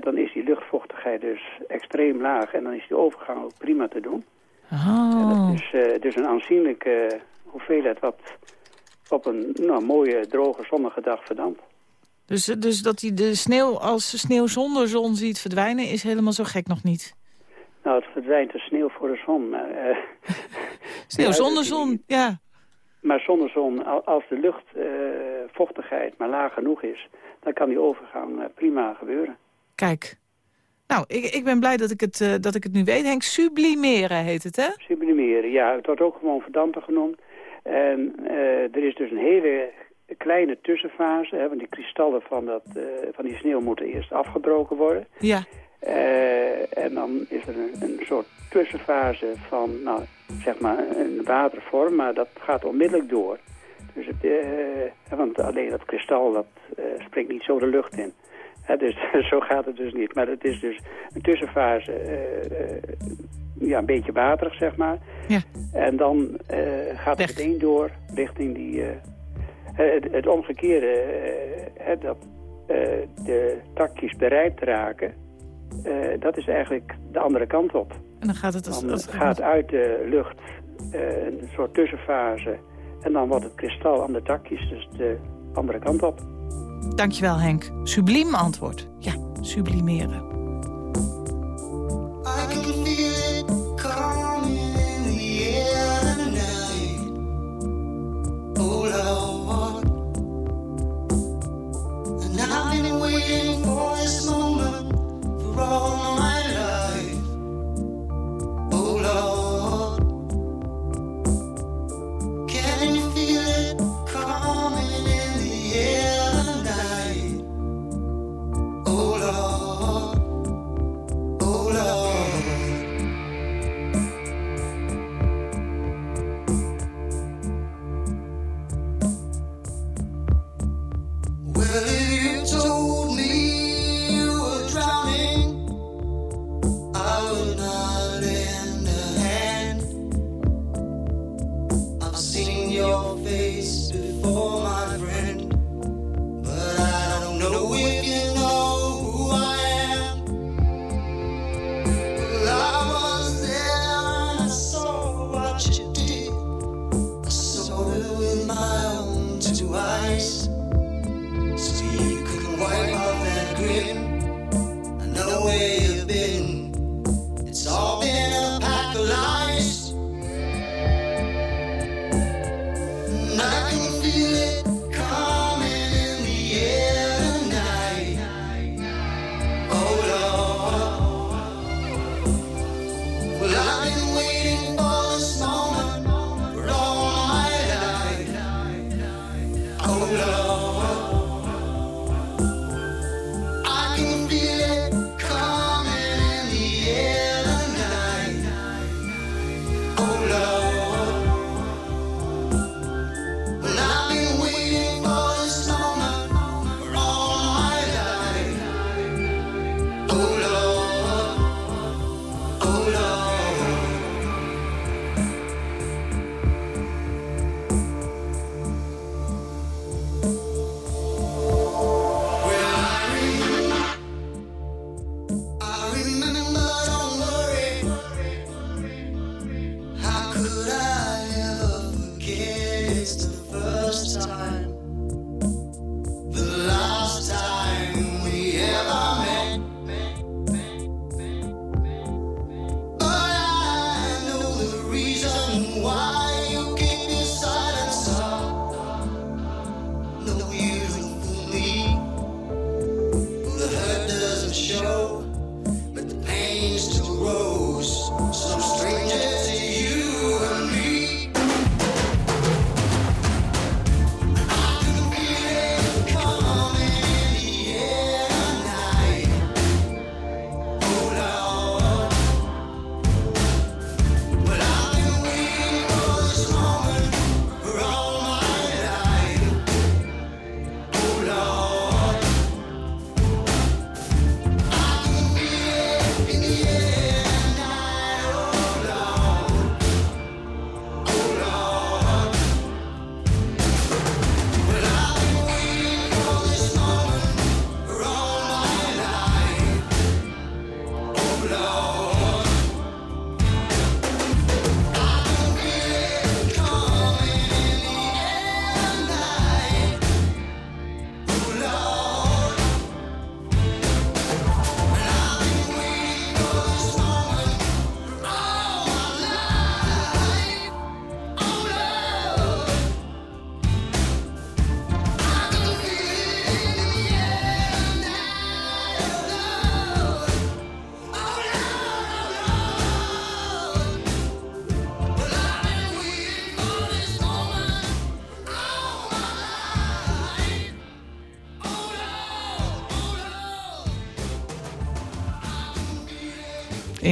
dan is die luchtvochtigheid dus extreem laag. En dan is die overgang ook prima te doen. Oh. Dus, eh, dus een aanzienlijke hoeveelheid wat op een nou, mooie, droge, zonnige dag verdampt. Dus, dus dat hij de sneeuw als sneeuw zonder zon ziet verdwijnen... is helemaal zo gek nog niet. Nou, het verdwijnt de sneeuw voor de zon. Maar, eh, Sneeuw zonder zon, ja. Maar zonder zon, al- als de luchtvochtigheid maar laag genoeg is... dan kan die overgang eh, prima gebeuren. Kijk. Nou, ik, ik ben blij dat ik, het, eh, dat ik het nu weet. Henk, sublimeren heet het, hè? Sublimeren, ja, het wordt ook gewoon verdampen genoemd. En eh, er is dus een hele kleine tussenfase... Hè, want die kristallen van, dat, eh, van die sneeuw moeten eerst afgebroken worden... Ja. En dan is er een, een soort tussenfase van, nou, zeg maar, een watervorm, maar dat gaat onmiddellijk door. Dus het, want alleen dat kristal, dat springt niet zo de lucht in. Dus zo gaat het dus niet. Maar het is dus een tussenfase, eh, eh, ja, een beetje waterig, zeg maar. Ja. En dan eh, gaat het meteen door richting die... het, het omgekeerde, dat de takjes bereikt raken... Dat is eigenlijk de andere kant op. En dan gaat het... Als, Dan als- gaat uit de lucht een soort tussenfase. En dan wordt het kristal aan de takjes dus de andere kant op. Dankjewel, Henk. Subliem antwoord. Ja, sublimeren. Waiting for this moment for all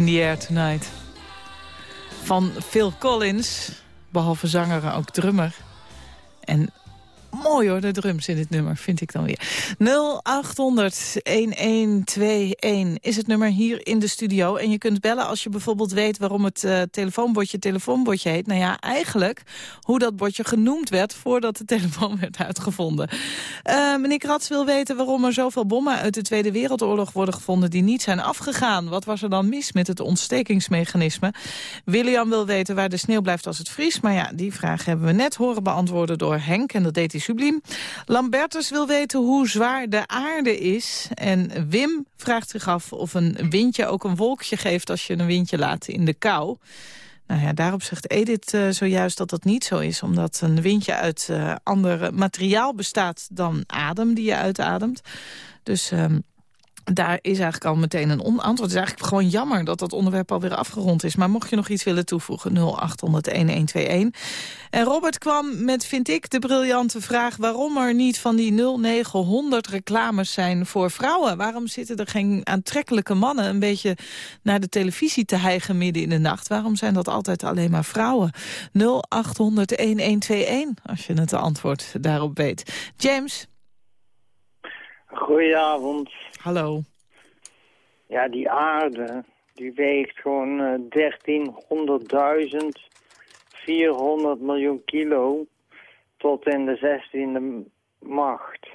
In the Air Tonight. Van Phil Collins, behalve zanger ook drummer. En mooi hoor, de drums in dit nummer, vind ik dan weer. 0800-1121 is het nummer hier in de studio. En je kunt bellen als je bijvoorbeeld weet waarom het eh, telefoonbordje telefoonbordje heet. Nou ja, eigenlijk hoe dat bordje genoemd werd voordat de telefoon werd uitgevonden. Eh, meneer Kratz wil weten waarom er zoveel bommen uit de Tweede Wereldoorlog worden gevonden die niet zijn afgegaan. Wat was er dan mis met het ontstekingsmechanisme? William wil weten waar de sneeuw blijft als het vriest. Maar ja, die vraag hebben we net horen beantwoorden door Henk en dat deed hij subliem. Lambertus wil weten hoe zwaar de aarde is. En Wim vraagt zich af of een windje ook een wolkje geeft als je een windje laat in de kou. Nou ja, daarop zegt Edith eh, zojuist dat dat niet zo is. Omdat een windje uit eh, ander materiaal bestaat dan adem die je uitademt. Dus ehm, daar is eigenlijk al meteen een onantwoord. Het is eigenlijk gewoon jammer dat dat onderwerp alweer afgerond is. Maar mocht je nog iets willen toevoegen, 0800-1121. En Robert kwam met, vind ik, de briljante vraag... waarom er niet van die 0900 reclames zijn voor vrouwen. Waarom zitten er geen aantrekkelijke mannen... een beetje naar de televisie te hijgen midden in de nacht? Waarom zijn dat altijd alleen maar vrouwen? 0800-1121, als je het antwoord daarop weet. James? Goedenavond. Hallo. Ja, die aarde, die weegt gewoon eh, 1300.000 400 miljoen kilo tot in de 16e macht.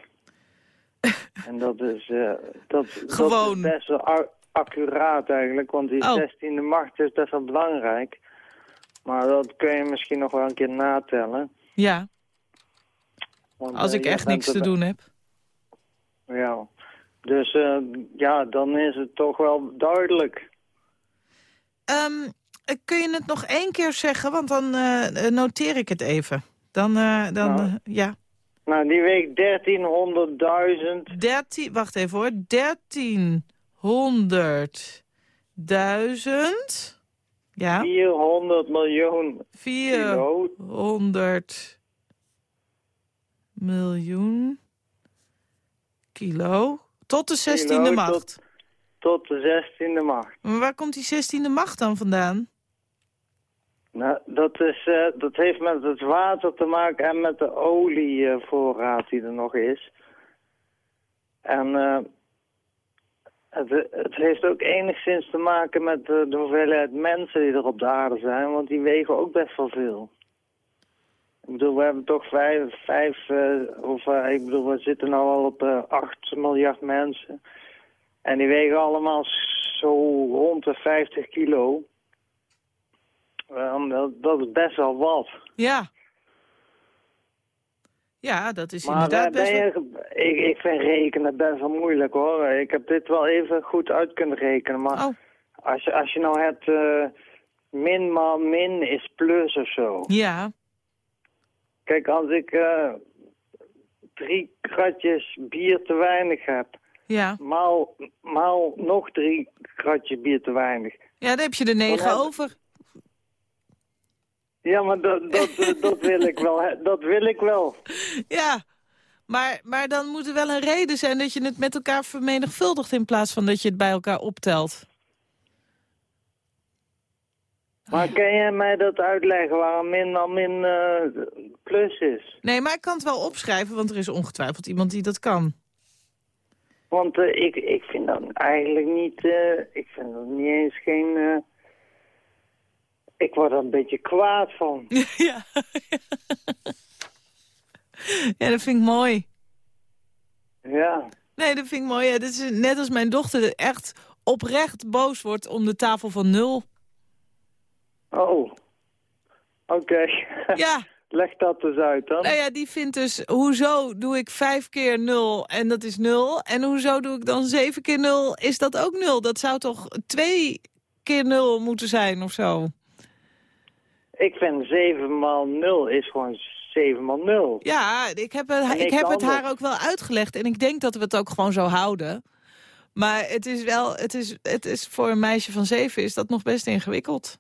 en dat is, eh, dat, dat is best wel accuraat eigenlijk, want die Oh. 16e macht is best wel belangrijk. Maar dat kun je misschien nog wel een keer natellen. Ja, Want, als eh, ik echt niks te doen heb. Ja, dus eh, ja, dan is het toch wel duidelijk. Ehm, eh, kun je het nog één keer zeggen, want dan eh, noteer ik het even. Dan, dan Nou. ja. Nou, die weegt 1300.000. 13, wacht even hoor. 1300.000. Ja. 400 miljoen kilo. 400 miljoen kilo. Tot de 16e Kilo macht. Tot, tot de 16e macht. Maar waar komt die 16e macht dan vandaan? Nou, dat, is, eh, dat heeft met het water te maken en met de olievoorraad die er nog is. En eh, het, het heeft ook enigszins te maken met de, de hoeveelheid mensen die er op de aarde zijn, want die wegen ook best wel veel. Ik bedoel, we hebben toch vijf, vijf eh, of eh, ik bedoel, we zitten nu al op eh 8 miljard mensen. En die wegen allemaal zo rond de 50 kilo. Dat, dat is best wel wat. Ja. Ja, dat is Maar inderdaad eh, best wel... ik, ik vind rekenen best wel moeilijk hoor. Ik heb dit wel even goed uit kunnen rekenen. Maar Oh. als, je, als je nou hebt eh, min maal min is plus of zo. Ja. Kijk, als ik eh, drie kratjes bier te weinig heb, Ja. maal, maal nog drie kratjes bier te weinig. ja, dan heb je er negen heb- over. Ja, maar dat, dat, eh, dat wil ik wel. hè. Dat wil ik wel. Ja, maar, maar dan moet er wel een reden zijn dat je het met elkaar vermenigvuldigt... in plaats van dat je het bij elkaar optelt. Maar kan jij mij dat uitleggen waarom min maal min eh, plus is? Nee, maar ik kan het wel opschrijven, want er is ongetwijfeld iemand die dat kan. Want eh, ik, ik vind dat eigenlijk niet... eh, ik vind dat niet eens geen... ik word er een beetje kwaad van. ja. ja, dat vind ik mooi. Ja. Nee, dat vind ik mooi. Ja, dat is net als mijn dochter echt oprecht boos wordt om de tafel van nul. Oh. Oké. Ja. Leg dat eens uit dan. Nou ja, die vindt dus, hoezo doe ik vijf keer nul en dat is nul? En hoezo doe ik dan zeven keer nul, is dat ook nul? Dat zou toch twee keer nul moeten zijn of zo? Ik vind 7 maal 0 is gewoon 7 maal 0. Ja, ik heb, het- ik heb het anders. haar ook wel uitgelegd. En ik denk dat we het ook gewoon zo houden. Maar het is wel, het is, het is voor een meisje van zeven is dat nog best ingewikkeld.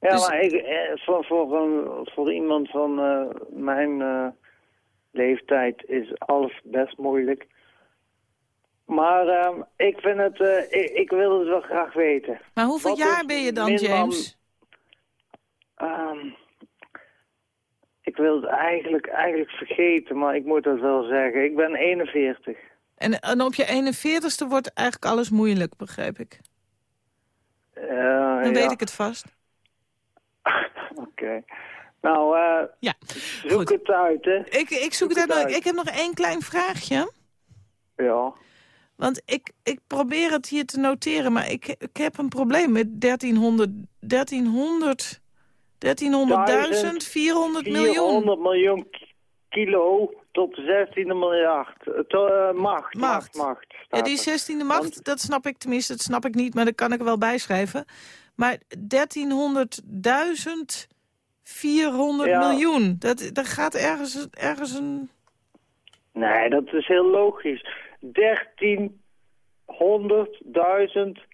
Ja, Dus- maar ik, eh, voor, voor, een- voor iemand van eh, mijn eh, leeftijd is alles best moeilijk. Maar ehm, ik vind het, ik, ik wil het wel graag weten. Maar hoeveel Wat jaar ben je dan, James? Ehm, ik wil het eigenlijk, eigenlijk vergeten, maar ik moet dat wel zeggen. Ik ben 41. En, en op je 41ste wordt eigenlijk alles moeilijk, begrijp ik. Dan ja. weet ik het vast. Oké. Nou, eh Ja, zoek het uit, hè. Ik, ik zoek het het uit. uit. Ik heb nog één klein vraagje. Ja. Want ik, ik probeer het hier te noteren, maar ik, ik heb een probleem met 1300, 1300, 1300.000, 400 miljoen. 400 miljoen ki- kilo tot de 16e miljard. Eh, to- eh, macht, macht, macht. Ja, die er. 16e macht, dat snap ik tenminste, dat snap ik niet, maar dat kan ik er wel bijschrijven. Maar 1300.000, 400 Ja. miljoen, dat, daar gaat ergens, ergens een... Nee, dat is heel logisch. 1300.000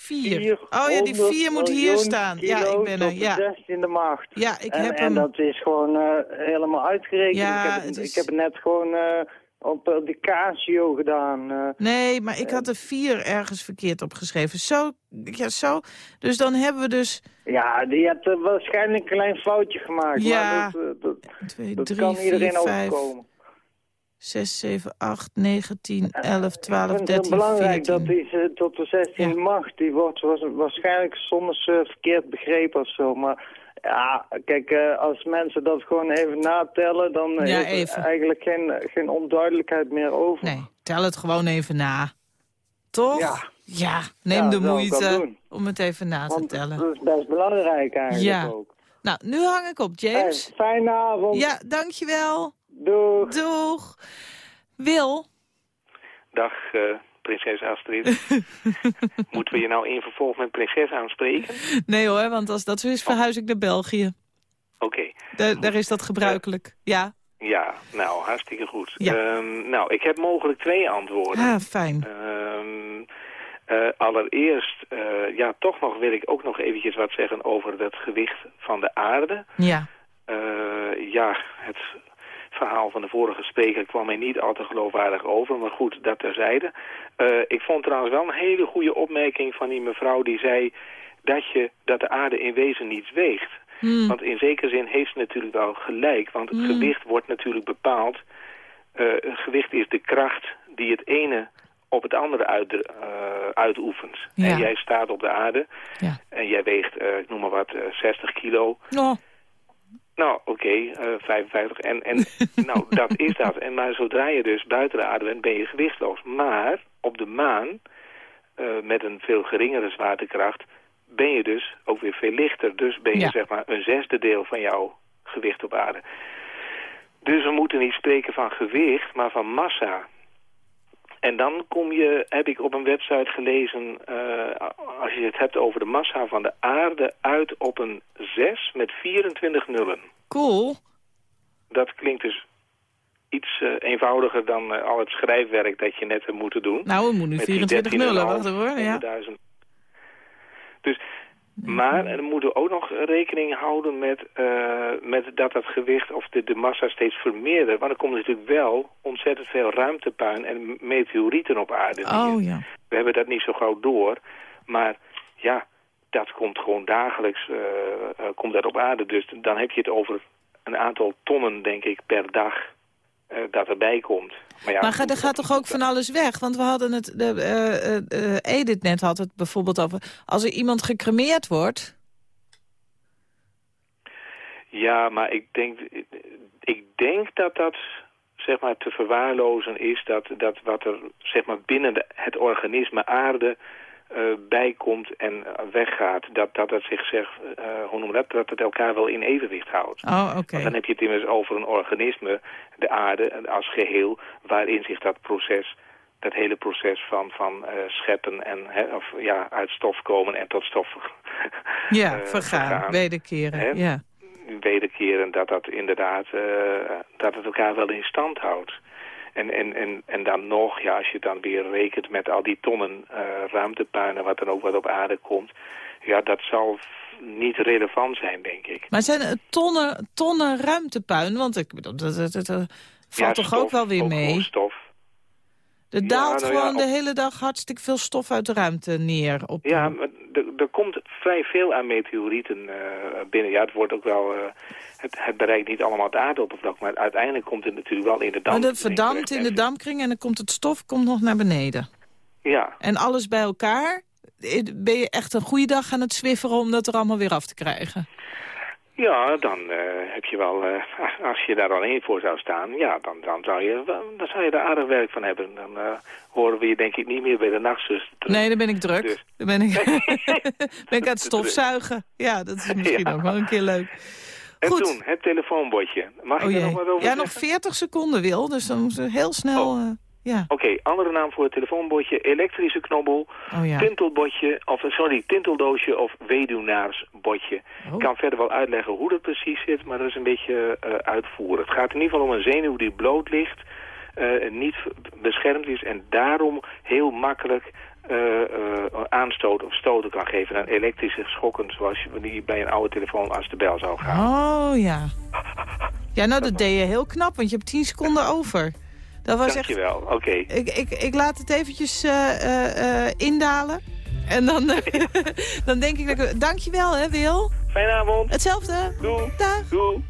Vier. Oh ja, die vier moet hier staan. Ja, ik ben er. Ja. de 16e macht. Ja, ik en, heb en hem. dat is gewoon eh, helemaal uitgerekend. Ja, ik, heb het is- ik heb het net gewoon eh, op de Casio gedaan. eh. Nee, maar ik had er vier ergens verkeerd opgeschreven. Zo, ja, zo. Dus dan hebben we dus Ja, die hebt er waarschijnlijk een klein foutje gemaakt. Ja. Maar dat, dat, twee, dat drie, kan vier, iedereen vijf, overkomen. 6, 7, 8, 9, 10, 11, 12, Ik vind het 13, belangrijk 14. dat die eh, tot de 16 macht, die wordt waarschijnlijk soms eh, verkeerd begrepen of zo. Maar Ja, kijk, eh, als mensen dat gewoon even natellen, dan Ja, is er eigenlijk geen, geen onduidelijkheid meer over. Nee, tel het gewoon even na. Toch? Ja. Ja, neem Ja, de moeite om het even na te tellen. dat is best belangrijk eigenlijk Ja. ook. Nou, nu hang ik op, James. Hey, fijne avond. Ja, dankjewel. Doeg. Doeg. Wil, Dag, eh, prinses Astrid. Moeten we je nou in vervolg met prinses aanspreken? nee hoor, want als dat zo is, verhuis ik naar België. Oké. Daar, daar is dat gebruikelijk. Ja. Ja, nou, hartstikke goed. Ja. Ehm, nou, ik heb mogelijk twee antwoorden. Ah, fijn. Ehm, eh, allereerst, eh, ja, toch nog wil ik ook nog eventjes wat zeggen over het gewicht van de aarde. Ja. Eh, ja, het verhaal van de vorige spreker kwam mij niet al te geloofwaardig over, maar goed, dat terzijde. Eh ik vond trouwens wel een hele goede opmerking van die mevrouw die zei dat, je, dat de aarde in wezen niets weegt. Hmm. Want in zekere zin heeft ze natuurlijk wel gelijk, want het Hmm. gewicht wordt natuurlijk bepaald. Eh, het gewicht is de kracht die het ene op het andere uit, eh, uitoefent. Ja. En jij staat op de aarde Ja. en jij weegt, ik noem maar wat, eh, 60 kilo. Oh, Nou, oké, eh 55. En, en nou, dat is dat. En maar zodra je dus buiten de aarde bent, ben je gewichtloos. Maar op de maan, eh, met een veel geringere zwaartekracht, ben je dus ook weer veel lichter. Dus ben je Ja. zeg maar een zesde deel van jouw gewicht op aarde. Dus we moeten niet spreken van gewicht, maar van massa. En dan kom je, heb ik op een website gelezen, eh, als je het hebt over de massa van de aarde, uit op een 6 met 24 nullen. cool. Dat klinkt dus iets eh, eenvoudiger dan eh, al het schrijfwerk dat je net hebt moeten doen. Nou, we moeten nu Met die 24 nullen. 13,5 Wacht even hoor. Ja. 100.000. Dus, maar dan moeten we ook nog rekening houden met, eh, met dat het gewicht of de, de massa steeds vermeerdert. Want er komt natuurlijk wel ontzettend veel ruimtepuin en meteorieten op aarde. neer. Oh ja. We hebben dat niet zo gauw door. Maar ja, dat komt gewoon dagelijks eh, komt dat op aarde. Dus dan heb je het over een aantal tonnen, denk ik, per dag dat erbij komt. Maar ja, Maar ga- er gaat toch ook van alles weg? Want we hadden het, de, eh, eh, eh, Edith net had het bijvoorbeeld over... als er iemand gecremeerd wordt... Ja, maar ik denk, ik denk dat dat zeg maar te verwaarlozen is dat, dat wat er zeg maar binnen de, het organisme aarde eh, bijkomt en weggaat, dat dat het zich zegt, eh, hoe noem dat, dat het elkaar wel in evenwicht houdt. Oh, oké. Want dan heb je het immers over een organisme, de aarde als geheel, waarin zich dat proces, dat hele proces van, van eh, scheppen en hè, of, ja, uit stof komen en tot stof Ja, eh, vergaan, wederkeren. hè? Ja. wederkeren dat dat inderdaad dat het elkaar wel in stand houdt. En, en, en, en dan nog, ja, als je dan weer rekent met al die tonnen eh, ruimtepuinen wat dan ook wat op aarde komt, ja, dat zal niet relevant zijn, denk ik. Maar zijn er tonnen, tonnen ruimtepuin? Want ik bedoel, dat, dat, dat, dat valt Ja, toch stof, ook wel weer ook mee? stof. Er Ja, daalt nou ja, gewoon de op- hele dag hartstikke veel stof uit de ruimte neer. Op, Ja, maar er, er komt vrij veel aan meteorieten eh, binnen. Ja, het wordt ook wel... eh, het, het bereikt niet allemaal het aardoppervlak, maar uiteindelijk komt het natuurlijk wel in de maar damp. dat verdampt in de dampkring en dan komt het stof komt nog naar beneden. Ja, En alles bij elkaar, eh, ben je echt een goede dag aan het zwifferen om dat er allemaal weer af te krijgen. Ja, dan eh, heb je wel, eh, als je daar alleen voor zou staan, ja, dan, dan, zou je, dan zou je er aardig werk van hebben. Dan eh, horen we je denk ik niet meer bij de nachtzuster. terug. Nee, dan ben ik druk. Dus- Dan ben ik, ben ik aan het stofzuigen. Ja, dat is misschien Ja. ook wel een keer leuk. En Goed. toen, het telefoonbordje. Mag Oh ik er nog wat over Ja, nog 40 seconden wil, dus dan moeten we heel snel... Oh. Ja. Oké, andere naam voor het telefoonbordje, elektrische knobbel, Oh ja. tintelbordje, of eh, sorry, tinteldoosje of weduwnaarsbordje. Oh. Ik kan verder wel uitleggen hoe dat precies zit, maar dat is een beetje uitvoeren. Het gaat in ieder geval om een zenuw die bloot ligt, eh, niet beschermd is en daarom heel makkelijk eh, aanstoot of stoten kan geven aan elektrische schokken, zoals je die bij een oude telefoon als de bel zou gaan. Oh ja. Ja, nou dat deed je heel knap, want je hebt 10 seconden over. Dat was echt... Dankjewel, oké. Ik, ik, ik laat het eventjes eh, eh, eh, indalen. En dan, dan denk ik dat ik... Dankjewel hè, Wil. Fijne avond. Hetzelfde. Doei. Dag. Doei.